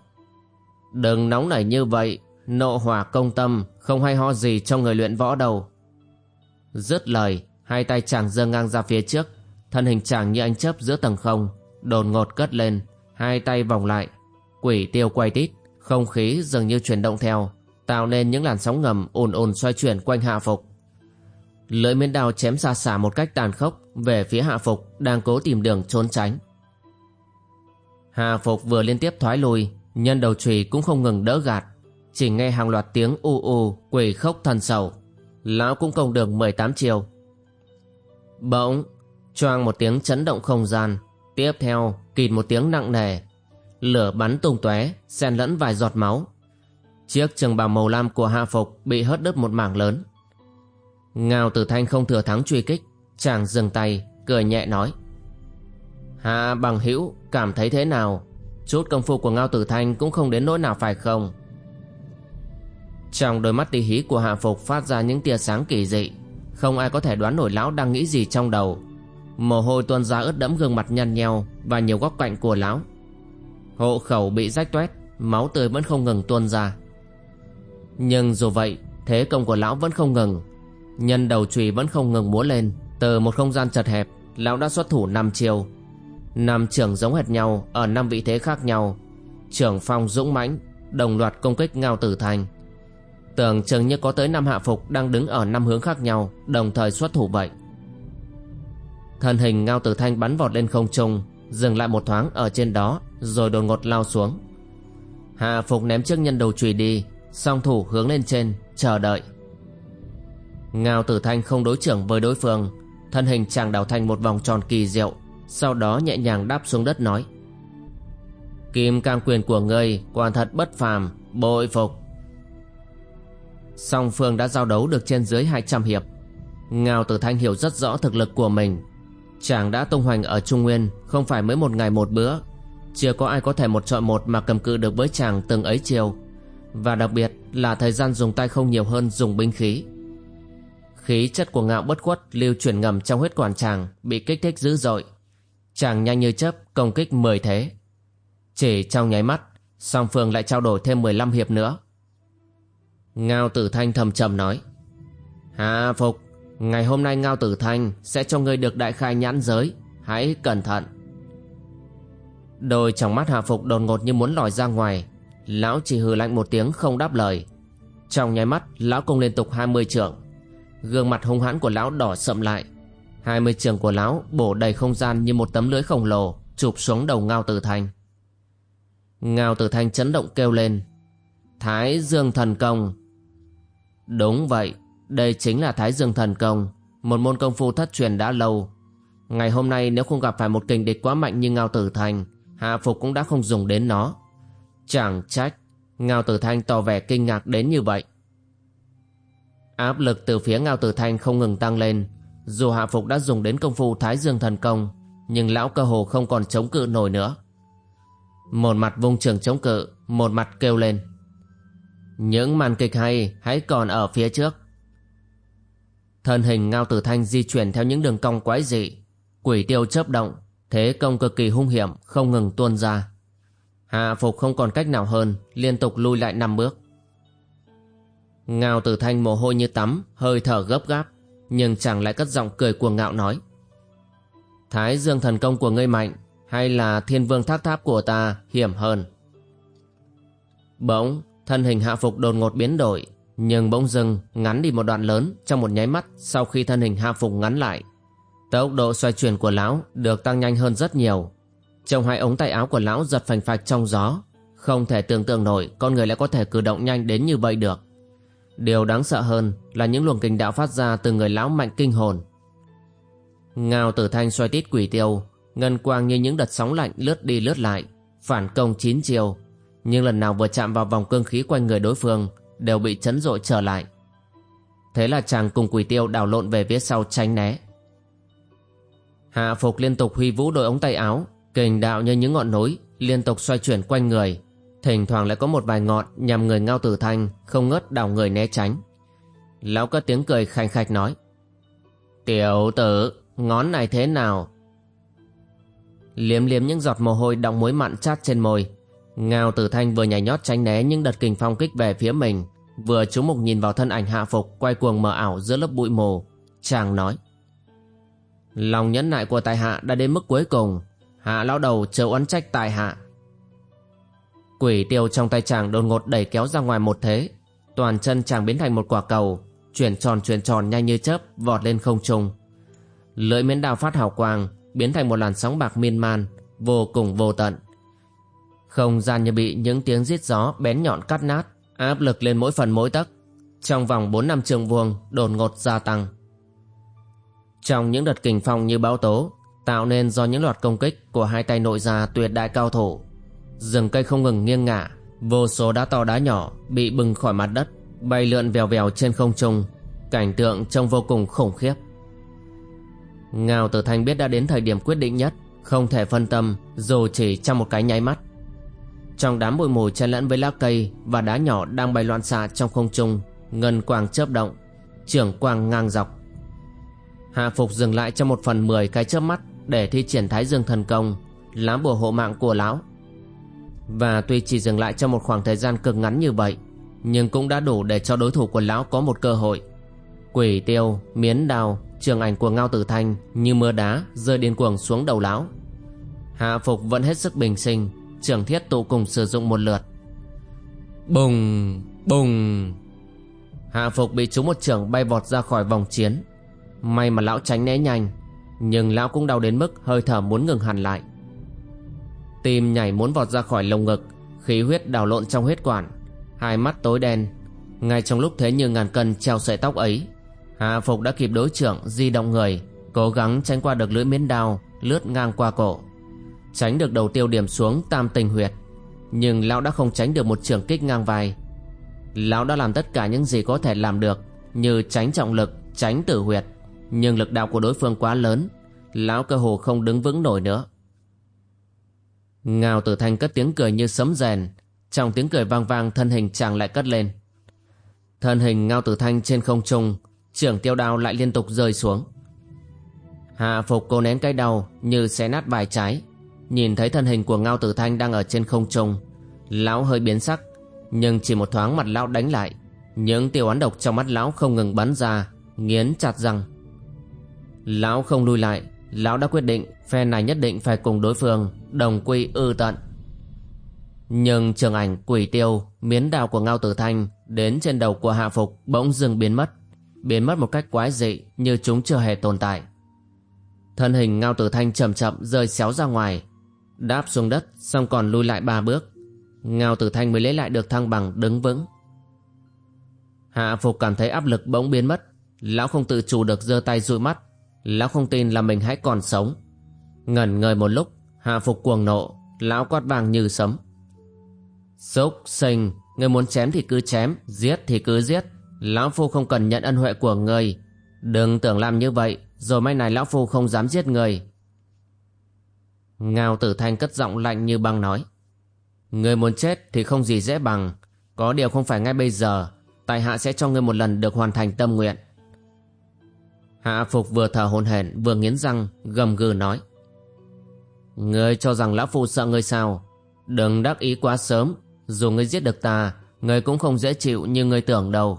Đừng nóng nảy như vậy, Nộ hỏa công tâm, Không hay ho gì cho người luyện võ đâu. Dứt lời, Hai tay chàng giơ ngang ra phía trước, Thân hình chàng như anh chớp giữa tầng không Đồn ngột cất lên, Hai tay vòng lại, Quỷ tiêu quay tít, Không khí dường như chuyển động theo, Tạo nên những làn sóng ngầm ồn ồn xoay chuyển quanh hạ phục. Lưỡi miến đao chém xa xả một cách tàn khốc Về phía hạ phục, Đang cố tìm đường trốn tránh. Hà Phục vừa liên tiếp thoái lui, nhân đầu chùy cũng không ngừng đỡ gạt. Chỉ nghe hàng loạt tiếng u u, quỷ khóc thần sầu. Lão cũng công được 18 chiều. Bỗng, choang một tiếng chấn động không gian. Tiếp theo, kịt một tiếng nặng nề. Lửa bắn tung tóe, xen lẫn vài giọt máu. Chiếc trường bào màu lam của Hạ Phục bị hất đứt một mảng lớn. Ngao Tử Thanh không thừa thắng truy kích, chàng dừng tay, cười nhẹ nói. Hạ bằng hữu, cảm thấy thế nào? Chút công phu của Ngao Tử Thanh cũng không đến nỗi nào phải không? Trong đôi mắt tí hí của Hạ Phục phát ra những tia sáng kỳ dị, Không ai có thể đoán nổi lão đang nghĩ gì trong đầu. Mồ hôi tuôn ra ướt đẫm gương mặt nhăn nheo Và nhiều góc cạnh của lão. Hộ khẩu bị rách toét Máu tươi vẫn không ngừng tuôn ra. Nhưng dù vậy, Thế công của lão vẫn không ngừng. Nhân đầu chùy vẫn không ngừng múa lên, Từ một không gian chật hẹp, Lão đã xuất thủ năm chiều năm trưởng giống hệt nhau, ở năm vị thế khác nhau. Trưởng phong dũng mãnh, đồng loạt công kích ngao tử thành. Tưởng chừng như có tới năm hạ phục đang đứng ở năm hướng khác nhau, đồng thời xuất thủ vậy. Thân hình ngao tử thanh bắn vọt lên không trung, dừng lại một thoáng ở trên đó, rồi đột ngột lao xuống. Hạ phục ném chiếc nhân đầu chùy đi, song thủ hướng lên trên, chờ đợi. Ngao tử thanh không đối trưởng với đối phương, thân hình chàng đảo thành một vòng tròn kỳ diệu sau đó nhẹ nhàng đáp xuống đất nói, kim cang quyền của ngươi quả thật bất phàm, bội phục. Song phương đã giao đấu được trên dưới 200 hiệp. Ngao tử thanh hiểu rất rõ thực lực của mình. Chàng đã tung hoành ở trung nguyên, không phải mới một ngày một bữa. Chưa có ai có thể một chọi một mà cầm cự được với chàng từng ấy chiều. Và đặc biệt là thời gian dùng tay không nhiều hơn dùng binh khí. Khí chất của ngạo bất khuất lưu chuyển ngầm trong huyết quản chàng bị kích thích dữ dội chàng nhanh như chớp công kích 10 thế. Chỉ trong nháy mắt, song phương lại trao đổi thêm 15 hiệp nữa. Ngao tử thanh thầm trầm nói, hà phục, ngày hôm nay ngao tử thanh sẽ cho ngươi được đại khai nhãn giới. Hãy cẩn thận. Đôi trong mắt hà phục đột ngột như muốn lòi ra ngoài. Lão chỉ hừ lạnh một tiếng không đáp lời. Trong nháy mắt, lão công liên tục 20 trượng. Gương mặt hung hãn của lão đỏ sậm lại hai mươi trường của lão bổ đầy không gian như một tấm lưới khổng lồ, chụp xuống đầu ngao tử thanh ngao tử thanh chấn động kêu lên, thái dương thần công! Đúng vậy, đây chính là thái dương thần công. Một môn công phu thất truyền đã lâu. Ngày hôm nay nếu không gặp phải một kình địch quá mạnh như ngao tử thanh hạ phục cũng đã không dùng đến nó. Chẳng trách. Ngao tử thanh tỏ vẻ kinh ngạc đến như vậy. Áp lực từ phía ngao tử thanh không ngừng tăng lên dù hạ phục đã dùng đến công phu thái dương thần công, nhưng lão cơ hồ không còn chống cự nổi nữa. Một mặt vung trường chống cự, một mặt kêu lên. Những màn kịch hay, hãy còn ở phía trước. Thân hình ngao tử thanh di chuyển theo những đường cong quái dị. Quỷ tiêu chớp động, thế công cực kỳ hung hiểm, không ngừng tuôn ra. Hạ phục không còn cách nào hơn, liên tục lui lại năm bước. Ngao tử thanh mồ hôi như tắm, hơi thở gấp gáp nhưng chàng lại cất giọng cười cuồng ngạo nói, Thái dương thần công của ngươi mạnh, hay là thiên vương thác tháp của ta hiểm hơn? Bỗng, thân hình hạ phục đột ngột biến đổi, nhưng bỗng dưng ngắn đi một đoạn lớn trong một nháy mắt sau khi thân hình hạ phục ngắn lại. Tốc độ xoay chuyển của lão được tăng nhanh hơn rất nhiều. Trong hai ống tay áo của lão giật phành phạch trong gió, không thể tưởng tượng nổi con người lại có thể cử động nhanh đến như vậy được. Điều đáng sợ hơn là những luồng kinh đạo phát ra từ người lão mạnh kinh hồn. Ngao tử thanh xoay tít quỷ tiêu, ngân quang như những đợt sóng lạnh lướt đi lướt lại, phản công chín chiều. Nhưng lần nào vừa chạm vào vòng cương khí quanh người đối phương đều bị chấn rội trở lại. Thế là chàng cùng quỷ tiêu đảo lộn về phía sau tránh né. Hạ phục liên tục huy vũ đôi ống tay áo, kình đạo như những ngọn núi, liên tục xoay chuyển quanh người, Thỉnh thoảng lại có một vài ngọn nhằm người ngao tử thanh không ngớt đảo người né tránh. Lão cất tiếng cười khanh khạch nói. Tiểu tử, ngón này thế nào? Liếm liếm những giọt mồ hôi đọng muối mặn chát trên môi. Ngao tử thanh vừa nhảy nhót tránh né những đợt kình phong kích về phía mình. Vừa chú mục nhìn vào thân ảnh hạ phục quay cuồng mờ ảo giữa lớp bụi mù. Chàng nói. Lòng nhẫn nại của tài hạ đã đến mức cuối cùng. Hạ lão đầu chờ oán trách tài hạ Quỷ tiêu trong tay chàng đột ngột đẩy kéo ra ngoài một thế. Toàn chân chàng biến thành một quả cầu, Chuyển tròn chuyển tròn nhanh như chớp, Vọt lên không trung. Lưỡi miến đào phát hào quang, Biến thành một làn sóng bạc miên man, Vô cùng vô tận. Không gian như bị những tiếng rít gió Bén nhọn cắt nát, Áp lực lên mỗi phần mỗi tấc. Trong vòng 4 năm trường vuông, đột ngột gia tăng. Trong những đợt kình phong như bão tố, Tạo nên do những loạt công kích Của hai tay nội gia tuyệt đại cao thủ rừng cây không ngừng nghiêng ngả, vô số đá to đá nhỏ bị bừng khỏi mặt đất, bay lượn vèo vèo trên không trung, cảnh tượng trông vô cùng khủng khiếp. Ngao tử thanh biết đã đến thời điểm quyết định nhất, không thể phân tâm, dù chỉ trong một cái nháy mắt. Trong đám bụi mù chen lẫn với lá cây và đá nhỏ đang bay loạn xạ trong không trung, ngân quang chớp động, trưởng quang ngang dọc. Hạ phục dừng lại trong một phần mười cái chớp mắt để thi triển thái dương thần công, lá bùa hộ mạng của lão và tuy chỉ dừng lại trong một khoảng thời gian cực ngắn như vậy Nhưng cũng đã đủ để cho đối thủ của lão có một cơ hội. Quỷ tiêu, miến đào, trường ảnh của Ngao Tử Thanh Như mưa đá rơi điên cuồng xuống đầu lão. Hạ Phục vẫn hết sức bình sinh Trường thiết tụ cùng sử dụng một lượt. Bùng Bùng. Hạ Phục bị trúng một trường bay vọt ra khỏi vòng chiến. May mà lão tránh né nhanh Nhưng lão cũng đau đến mức hơi thở muốn ngừng hẳn lại. Tim nhảy muốn vọt ra khỏi lồng ngực Khí huyết đảo lộn trong huyết quản. Hai mắt tối đen. Ngay trong lúc thế như ngàn cân treo sợi tóc ấy Hạ Phục đã kịp đối trưởng di động người Cố gắng tránh qua được lưỡi miến đao Lướt ngang qua cổ. Tránh được đầu tiêu điểm xuống tam tình huyệt. Nhưng lão đã không tránh được một trường kích ngang vai. Lão đã làm tất cả những gì có thể làm được Như tránh trọng lực, tránh tử huyệt. Nhưng lực đạo của đối phương quá lớn Lão cơ hồ không đứng vững nổi nữa. Ngao tử thanh cất tiếng cười như sấm rèn. Trong tiếng cười vang vang, thân hình chàng lại cất lên. Thân hình ngao tử thanh trên không trung, Trưởng tiêu đao lại liên tục rơi xuống. Hạ phục cô nén cái đau như xé nát vài trái. Nhìn thấy thân hình của ngao tử thanh đang ở trên không trung, Lão hơi biến sắc, Nhưng chỉ một thoáng mặt lão đánh lại. Những tiêu án độc trong mắt lão không ngừng bắn ra, Nghiến chặt răng. Lão không lui lại, Lão đã quyết định phe này nhất định phải cùng đối phương Đồng quy ư tận. Nhưng trường ảnh quỷ tiêu, Miến đào của Ngao Tử Thanh Đến trên đầu của Hạ Phục bỗng dừng biến mất. Biến mất một cách quái dị Như chúng chưa hề tồn tại. Thân hình Ngao Tử Thanh chậm chậm rơi xéo ra ngoài, Đáp xuống đất, Xong còn lui lại ba bước. Ngao Tử Thanh mới lấy lại được thăng bằng đứng vững. Hạ Phục cảm thấy áp lực bỗng biến mất. Lão không tự chủ được giơ tay dụi mắt. Lão không tin là mình hãy còn sống. Ngẩn người một lúc, Hạ Phục cuồng nộ, Lão quát vàng như sấm. Xúc sinh, Người muốn chém thì cứ chém, Giết thì cứ giết. Lão Phu không cần nhận ân huệ của người. Đừng tưởng làm như vậy, Rồi may này Lão Phu không dám giết người. Ngao tử thanh cất giọng lạnh như băng nói. Người muốn chết thì không gì dễ bằng, Có điều không phải ngay bây giờ. Tại hạ sẽ cho ngươi một lần được hoàn thành tâm nguyện. Hạ Phục vừa thở hồn hển, vừa nghiến răng, gầm gừ nói. Ngươi cho rằng lão phu sợ ngươi sao? Đừng đắc ý quá sớm. Dù ngươi giết được ta, Ngươi cũng không dễ chịu như ngươi tưởng đâu.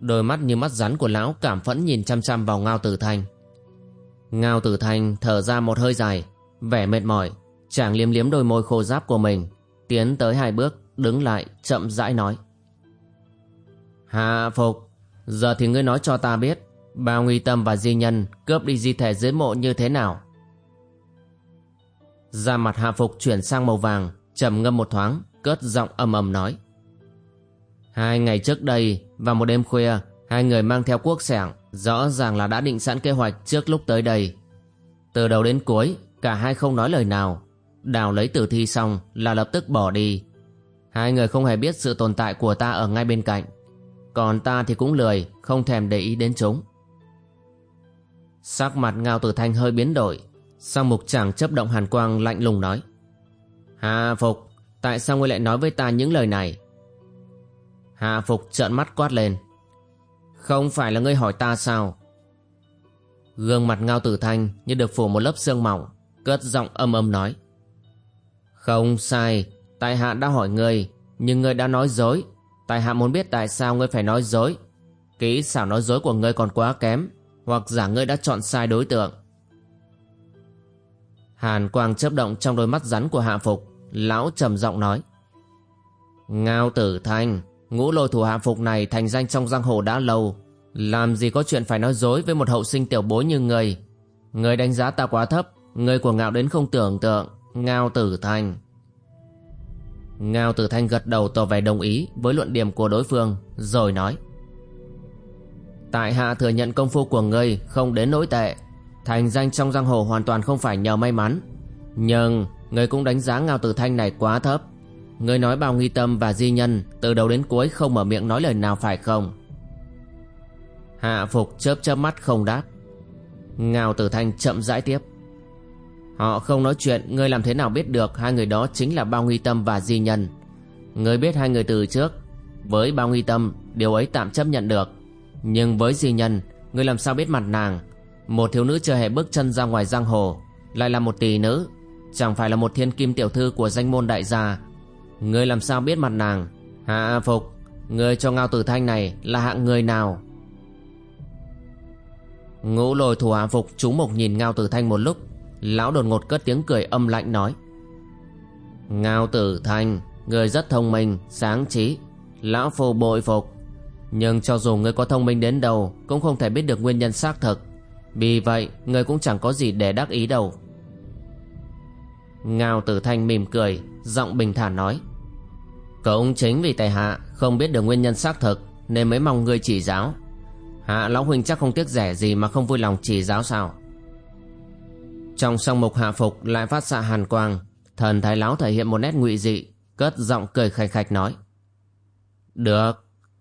Đôi mắt như mắt rắn của lão cảm phẫn nhìn chăm chăm vào Ngao Tử Thanh Ngao Tử Thanh thở ra một hơi dài, Vẻ mệt mỏi. Chàng liếm liếm đôi môi khô giáp của mình, Tiến tới hai bước, Đứng lại, chậm rãi nói. Hạ Phục, Giờ thì ngươi nói cho ta biết, Bao nguy tâm và di nhân Cướp đi di thể dưới mộ như thế nào? Da mặt hạ phục chuyển sang màu vàng, trầm ngâm một thoáng, Cất giọng ầm ầm nói. Hai ngày trước đây Vào một đêm khuya, Hai người mang theo cuốc sẻng, Rõ ràng là đã định sẵn kế hoạch trước lúc tới đây. Từ đầu đến cuối, Cả hai không nói lời nào. Đào lấy tử thi xong là lập tức bỏ đi. Hai người không hề biết sự tồn tại của ta ở ngay bên cạnh. Còn ta thì cũng lười, Không thèm để ý đến chúng. Sắc mặt Ngao Tử Thanh hơi biến đổi Sang mục chàng chấp động hàn quang lạnh lùng nói? Hà Phục, Tại sao ngươi lại nói với ta những lời này? Hà Phục trợn mắt quát lên. Không phải là ngươi hỏi ta sao? Gương mặt Ngao Tử Thanh Như được phủ một lớp xương mỏng, Cất giọng âm âm nói. Không sai, Tại hạ đã hỏi ngươi, Nhưng ngươi đã nói dối. Tại hạ muốn biết tại sao ngươi phải nói dối. Kỹ xảo nói dối của ngươi còn quá kém, Hoặc giả ngươi đã chọn sai đối tượng. Hàn quang chớp động trong đôi mắt rắn của Hạ Phục. Lão trầm giọng nói. Ngao tử thanh, Ngũ lôi thủ Hạ Phục này thành danh trong giang hồ đã lâu. Làm gì có chuyện phải nói dối với một hậu sinh tiểu bối như người. Người đánh giá ta quá thấp, Người của ngạo đến không tưởng tượng. Ngao tử thanh. Ngao tử thanh gật đầu tỏ vẻ đồng ý Với luận điểm của đối phương, Rồi nói. Tại hạ thừa nhận công phu của ngươi Không đến nỗi tệ. Thành danh trong giang hồ hoàn toàn không phải nhờ may mắn. Nhưng, Người cũng đánh giá Ngao Tử Thanh này quá thấp. Người nói bao nghi tâm và di nhân Từ đầu đến cuối không mở miệng nói lời nào phải không? Hạ Phục chớp chớp mắt không đáp. Ngao Tử Thanh chậm rãi tiếp. Họ không nói chuyện, Ngươi làm thế nào biết được Hai người đó chính là bao nghi tâm và di nhân? Ngươi biết hai người từ trước, Với bao nghi tâm, Điều ấy tạm chấp nhận được. Nhưng với di nhân, Ngươi làm sao biết mặt nàng? Một thiếu nữ chưa hề bước chân ra ngoài giang hồ Lại là một tỷ nữ. Chẳng phải là một thiên kim tiểu thư của danh môn đại gia. Ngươi làm sao biết mặt nàng? Hạ phục Ngươi cho Ngao Tử Thanh này là hạng người nào? Ngũ lồi thủ hạ phục chú mục nhìn Ngao Tử Thanh một lúc. Lão đột ngột cất tiếng cười âm lạnh nói. Ngao tử thanh ngươi rất thông minh, sáng trí. Lão Phu bội phục. Nhưng cho dù ngươi có thông minh đến đâu Cũng không thể biết được nguyên nhân xác thực. Vì vậy, người cũng chẳng có gì để đắc ý đâu. Ngao tử thanh mỉm cười, Giọng bình thản nói. Cũng chính vì tài hạ Không biết được nguyên nhân xác thực, Nên mới mong ngươi chỉ giáo. Hạ lão huynh chắc không tiếc rẻ gì Mà không vui lòng chỉ giáo sao? Trong song mục hạ phục Lại phát xạ hàn quang, Thần thái lão thể hiện một nét ngụy dị, Cất giọng cười khạch khạch nói. Được,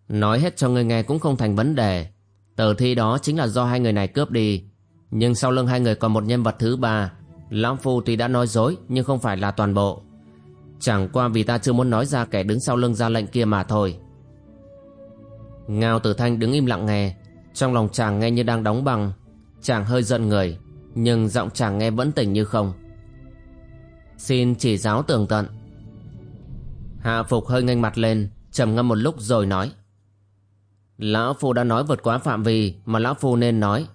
Nói hết cho ngươi nghe cũng không thành vấn đề. Tử thi đó chính là do hai người này cướp đi. Nhưng sau lưng hai người còn một nhân vật thứ ba. Lão Phu tuy đã nói dối, Nhưng không phải là toàn bộ. Chẳng qua vì ta chưa muốn nói ra kẻ đứng sau lưng ra lệnh kia mà thôi. Ngao Tử Thanh đứng im lặng nghe. Trong lòng chàng nghe như đang đóng băng. Chàng hơi giận người, Nhưng giọng chàng nghe vẫn tỉnh như không. Xin chỉ giáo tường tận. Hạ Phục hơi nghênh mặt lên, trầm ngâm một lúc rồi nói. Lão Phu đã nói vượt quá phạm vi Mà Lão Phu nên nói.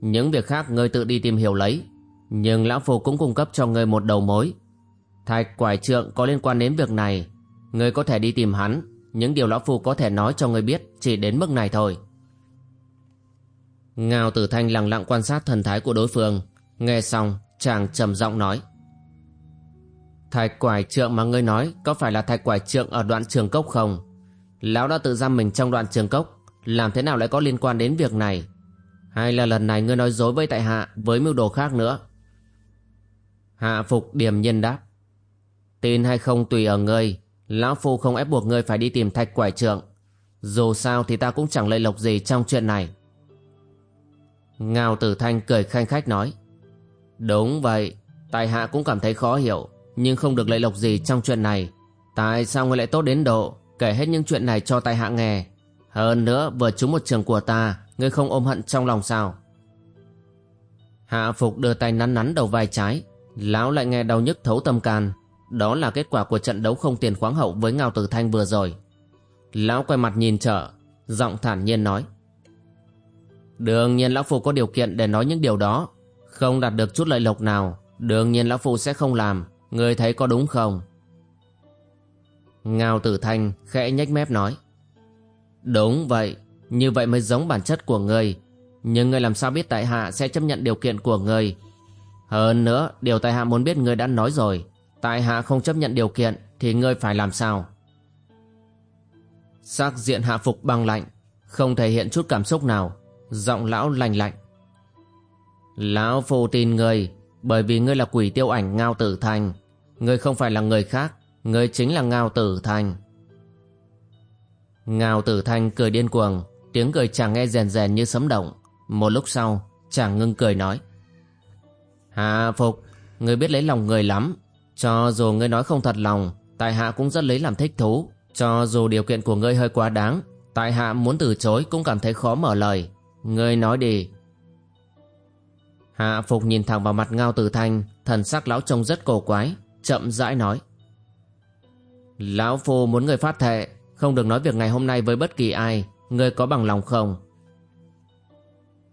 Những việc khác ngươi tự đi tìm hiểu lấy, Nhưng Lão Phu cũng cung cấp cho ngươi một đầu mối. Thạch quải trượng có liên quan đến việc này, Ngươi có thể đi tìm hắn, Những điều Lão Phu có thể nói cho ngươi biết Chỉ đến mức này thôi. Ngao Tử Thanh lặng lặng quan sát thần thái của đối phương, Nghe xong, chàng trầm giọng nói. Thạch quải trượng mà ngươi nói Có phải là thạch quải trượng ở đoạn trường cốc không? Lão đã tự giam mình trong đoạn trường cốc làm thế nào lại có liên quan đến việc này? Hay là lần này ngươi nói dối với tại hạ Với mưu đồ khác nữa? Hạ phục điềm nhiên đáp. Tin hay không tùy ở ngươi, Lão Phu không ép buộc ngươi phải đi tìm thạch quải trượng. Dù sao thì ta cũng chẳng lợi lộc gì trong chuyện này. Ngao tử thanh cười khanh khách nói. Đúng vậy Tài hạ cũng cảm thấy khó hiểu, Nhưng không được lợi lộc gì trong chuyện này. Tại sao ngươi lại tốt đến độ, Kể hết những chuyện này cho tài hạ nghe? Hơn nữa vừa trúng một trường của ta, Ngươi không ôm hận trong lòng sao? Hạ Phục đưa tay nắn nắn đầu vai trái. Lão lại nghe đau nhức thấu tâm can. Đó là kết quả của trận đấu không tiền khoáng hậu Với Ngao Tử Thanh vừa rồi. Lão quay mặt nhìn trở Giọng thản nhiên nói. Đương nhiên Lão Phu có điều kiện để nói những điều đó. Không đạt được chút lợi lộc nào, Đương nhiên Lão Phu sẽ không làm. Người thấy có đúng không? Ngao Tử Thanh khẽ nhếch mép nói. Đúng vậy, Như vậy mới giống bản chất của người. Nhưng người làm sao biết tại hạ sẽ chấp nhận điều kiện của người? Hơn nữa, Điều tại hạ muốn biết người đã nói rồi. Tại hạ không chấp nhận điều kiện Thì ngươi phải làm sao? Sắc diện hạ phục băng lạnh, Không thể hiện chút cảm xúc nào. Giọng lão lành lạnh. Lão phù tin ngươi Bởi vì ngươi là quỷ tiêu ảnh Ngao Tử thành. Ngươi không phải là người khác, Ngươi chính là Ngao Tử thành. Ngao Tử Thanh cười điên cuồng, Tiếng cười chàng nghe rèn rèn như sấm động. Một lúc sau chàng ngưng cười nói Hạ Phục Ngươi biết lấy lòng người lắm. Cho dù ngươi nói không thật lòng, Tại hạ cũng rất lấy làm thích thú. Cho dù điều kiện của ngươi hơi quá đáng, Tại hạ muốn từ chối cũng cảm thấy khó mở lời. Ngươi nói đi. Hạ Phục nhìn thẳng vào mặt Ngao Tử Thanh, Thần sắc lão trông rất cổ quái, Chậm rãi nói, Lão Phu muốn người phát thệ không được nói việc ngày hôm nay với bất kỳ ai. Ngươi có bằng lòng không?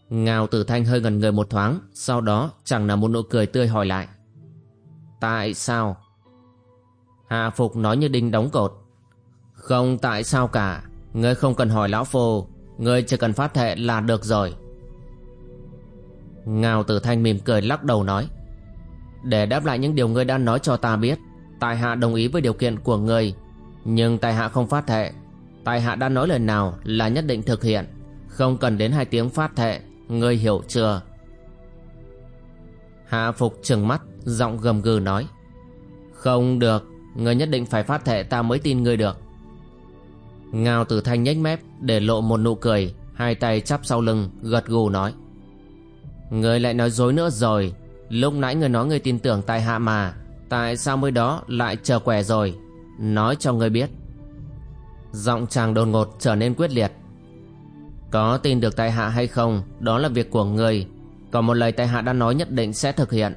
Ngao tử thanh hơi ngần người một thoáng, Sau đó chẳng là một nụ cười tươi hỏi lại. Tại sao? Hạ Phục nói như đinh đóng cột. Không tại sao cả. Ngươi không cần hỏi lão phu. Ngươi chỉ cần phát thệ là được rồi. Ngao tử thanh mỉm cười lắc đầu nói. Để đáp lại những điều ngươi đã nói cho ta biết, tại hạ đồng ý với điều kiện của ngươi nhưng tài hạ không phát thệ. Tài hạ đã nói lời nào là nhất định thực hiện. Không cần đến hai tiếng phát thệ, Ngươi hiểu chưa? Hạ Phục trừng mắt, Giọng gầm gừ nói, Không được, Ngươi nhất định phải phát thệ ta mới tin ngươi được. Ngao tử thanh nhếch mép Để lộ một nụ cười, Hai tay chắp sau lưng, gật gù nói, Ngươi lại nói dối nữa rồi. Lúc nãy ngươi nói ngươi tin tưởng tại hạ mà, Tại sao mới đó lại chờ quẻ rồi? Nói cho ngươi biết. Giọng chàng đột ngột trở nên quyết liệt. Có tin được tại hạ hay không, Đó là việc của ngươi. Còn một lời tại hạ đã nói nhất định sẽ thực hiện.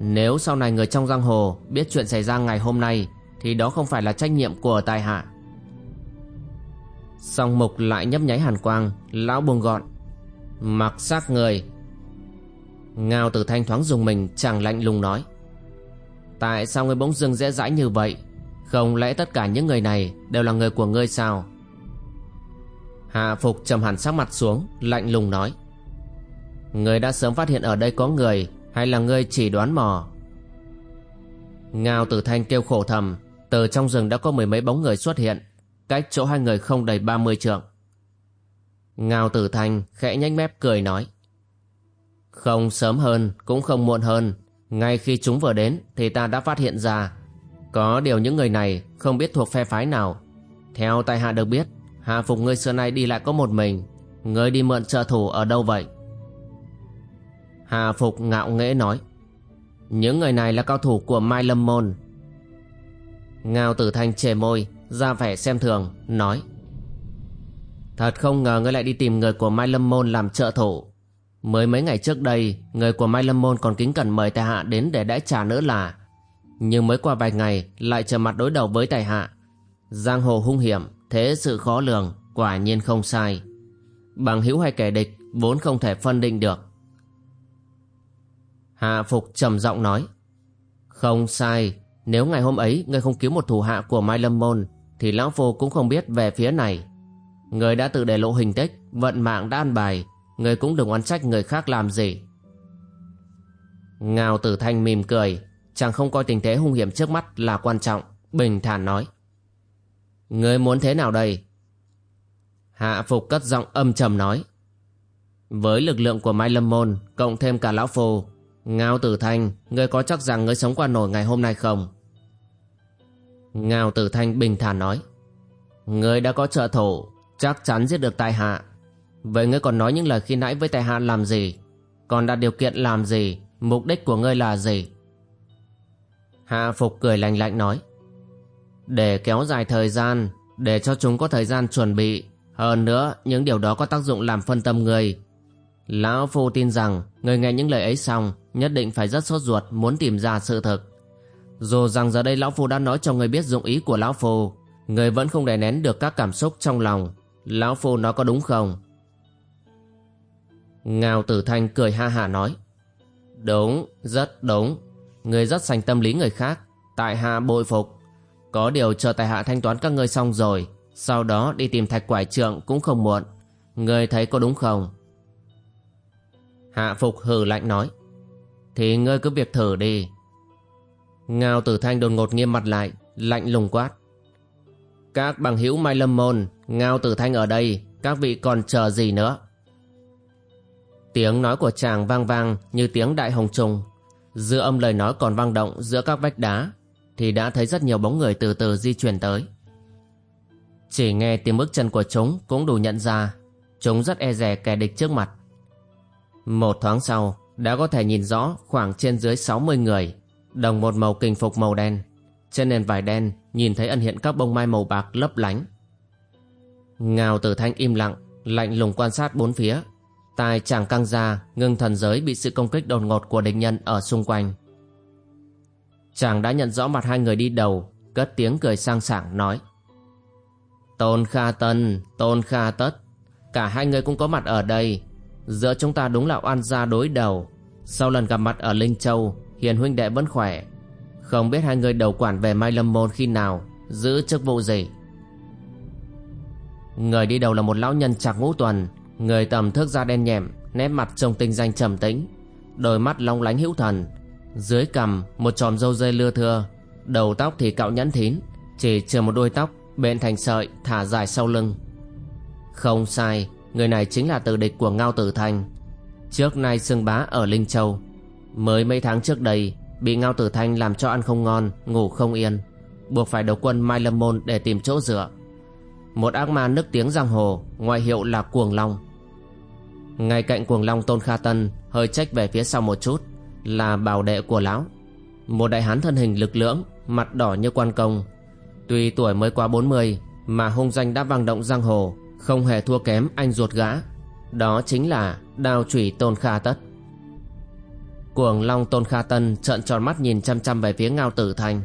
Nếu sau này người trong giang hồ Biết chuyện xảy ra ngày hôm nay, Thì đó không phải là trách nhiệm của tại hạ. Song mục lại nhấp nháy hàn quang, Lão buông gọn. Mặc xác người. Ngao tử thanh thoáng dùng mình, chàng lạnh lùng nói. Tại sao ngươi bỗng dưng dễ dãi như vậy? Không lẽ tất cả những người này Đều là người của ngươi sao? Hạ Phục trầm hẳn sắc mặt xuống, Lạnh lùng nói. Ngươi đã sớm phát hiện ở đây có người, Hay là ngươi chỉ đoán mò? Ngao tử thanh kêu khổ thầm, Từ trong rừng đã có mười mấy bóng người xuất hiện, Cách chỗ hai người không đầy ba mươi trượng. Ngao tử thanh khẽ nhếch mép cười nói. Không sớm hơn, cũng không muộn hơn, Ngay khi chúng vừa đến Thì ta đã phát hiện ra có điều những người này không biết thuộc phe phái nào. Theo tài hạ được biết, Hạ phục ngươi xưa nay đi lại có một mình. Ngươi đi mượn trợ thủ ở đâu vậy? Hạ phục ngạo nghễ nói, Những người này là cao thủ của Mai Lâm Môn. Ngao tử thanh chề môi, ra vẻ xem thường, nói, Thật không ngờ ngươi lại đi tìm người của Mai Lâm Môn làm trợ thủ. Mới mấy ngày trước đây, Người của Mai Lâm Môn còn kính cẩn mời tài hạ đến để đãi trà nữa là nhưng mới qua vài ngày Lại trở mặt đối đầu với tài hạ. Giang hồ hung hiểm, Thế sự khó lường, Quả nhiên không sai. Bằng hữu hay kẻ địch, Vốn không thể phân định được. Hạ Phục trầm giọng nói, Không sai, Nếu ngày hôm ấy ngươi không cứu một thủ hạ của Mai Lâm Môn, Thì Lão Phu cũng không biết về phía này. Người đã tự để lộ hình tích, Vận mạng đã ăn bài Người cũng đừng oán trách người khác làm gì. Ngao tử thanh mỉm cười Chàng không coi tình thế hung hiểm trước mắt là quan trọng, Bình thản nói. Người muốn thế nào đây? Hạ Phục cất giọng âm trầm nói. Với lực lượng của Mai Lâm Môn, Cộng thêm cả Lão Phù, Ngao Tử Thanh, Ngươi có chắc rằng ngươi sống qua nổi ngày hôm nay không? Ngao Tử Thanh bình thản nói. Ngươi đã có trợ thủ, Chắc chắn giết được tài hạ. Vậy ngươi còn nói những lời khi nãy với tài hạ làm gì? Còn đặt điều kiện làm gì? Mục đích của ngươi là gì? Hạ Phục cười lạnh lạnh nói Để kéo dài thời gian Để cho chúng có thời gian chuẩn bị. Hơn nữa những điều đó có tác dụng làm phân tâm người. Lão Phu tin rằng Người nghe những lời ấy xong Nhất định phải rất sốt ruột muốn tìm ra sự thực. Dù rằng giờ đây Lão Phu đã nói cho người biết dụng ý của Lão Phu Người vẫn không đè nén được các cảm xúc trong lòng. Lão Phu nói có đúng không? Ngao Tử Thanh cười ha hả nói Đúng, rất đúng. Người rất sành tâm lý người khác. Tại hạ bội phục. Có điều chờ tại hạ thanh toán các ngươi xong rồi, Sau đó đi tìm thạch quải trượng cũng không muộn. Người thấy có đúng không? Hạ Phục hừ lạnh nói. Thì ngươi cứ việc thử đi. Ngao Tử Thanh đột ngột nghiêm mặt lại, Lạnh lùng quát. Các bằng hữu Mai Lâm Môn, Ngao Tử Thanh ở đây, Các vị còn chờ gì nữa? Tiếng nói của chàng vang vang như tiếng đại hồng trùng. Giữa âm lời nói còn vang động giữa các vách đá, thì đã thấy rất nhiều bóng người từ từ di chuyển tới. Chỉ nghe tiếng bước chân của chúng cũng đủ nhận ra, chúng rất e rè kẻ địch trước mặt. Một thoáng sau, đã có thể nhìn rõ khoảng trên dưới 60 người, đồng một màu kinh phục màu đen. Trên nền vải đen nhìn thấy ẩn hiện các bông mai màu bạc lấp lánh. Ngào tử thanh im lặng, lạnh lùng quan sát bốn phía Tai chàng căng ra ngưng thần giới bị sự công kích đột ngột của địch nhân ở xung quanh. Chàng đã nhận rõ mặt hai người đi đầu, cất tiếng cười sang sảng nói. Tôn Kha Tân, Tôn Kha Tất, cả hai người cũng có mặt ở đây. Giữa chúng ta đúng là oan gia đối đầu. Sau lần gặp mặt ở Linh Châu, hiền huynh đệ vẫn khỏe. Không biết hai người đầu quản về Mai Lâm Môn khi nào, giữ chức vụ gì. Người đi đầu là một lão nhân chạc ngũ tuần, Người tầm thước da đen nhẹm, Nét mặt trông tinh danh trầm tĩnh, Đôi mắt long lánh hữu thần, Dưới cằm một tròm râu dây lưa thưa, Đầu tóc thì cạo nhẫn thín, Chỉ trừ một đuôi tóc bên thành sợi thả dài sau lưng. Không sai, Người này chính là tử địch của Ngao Tử Thanh Trước nay xưng bá ở Linh Châu. Mới mấy tháng trước đây, Bị Ngao Tử Thanh làm cho ăn không ngon, Ngủ không yên, Buộc phải đầu quân Mai Lâm Môn để tìm chỗ dựa. Một ác ma nức tiếng giang hồ, Ngoại hiệu là Cuồng Long ngay cạnh cuồng long Tôn Kha Tân hơi trách về phía sau một chút là bảo đệ của lão. Một đại hán thân hình lực lưỡng, mặt đỏ như quan công. Tuy tuổi mới qua 40 mà hung danh đã vang động giang hồ, không hề thua kém anh ruột gã. Đó chính là đao chủy Tôn Kha Tất. Cuồng long Tôn Kha Tân trợn tròn mắt nhìn chăm chăm về phía Ngao Tử Thanh.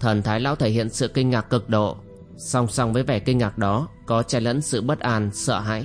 Thần thái lão thể hiện sự kinh ngạc cực độ, song song với vẻ kinh ngạc đó có che lẫn sự bất an, sợ hãi.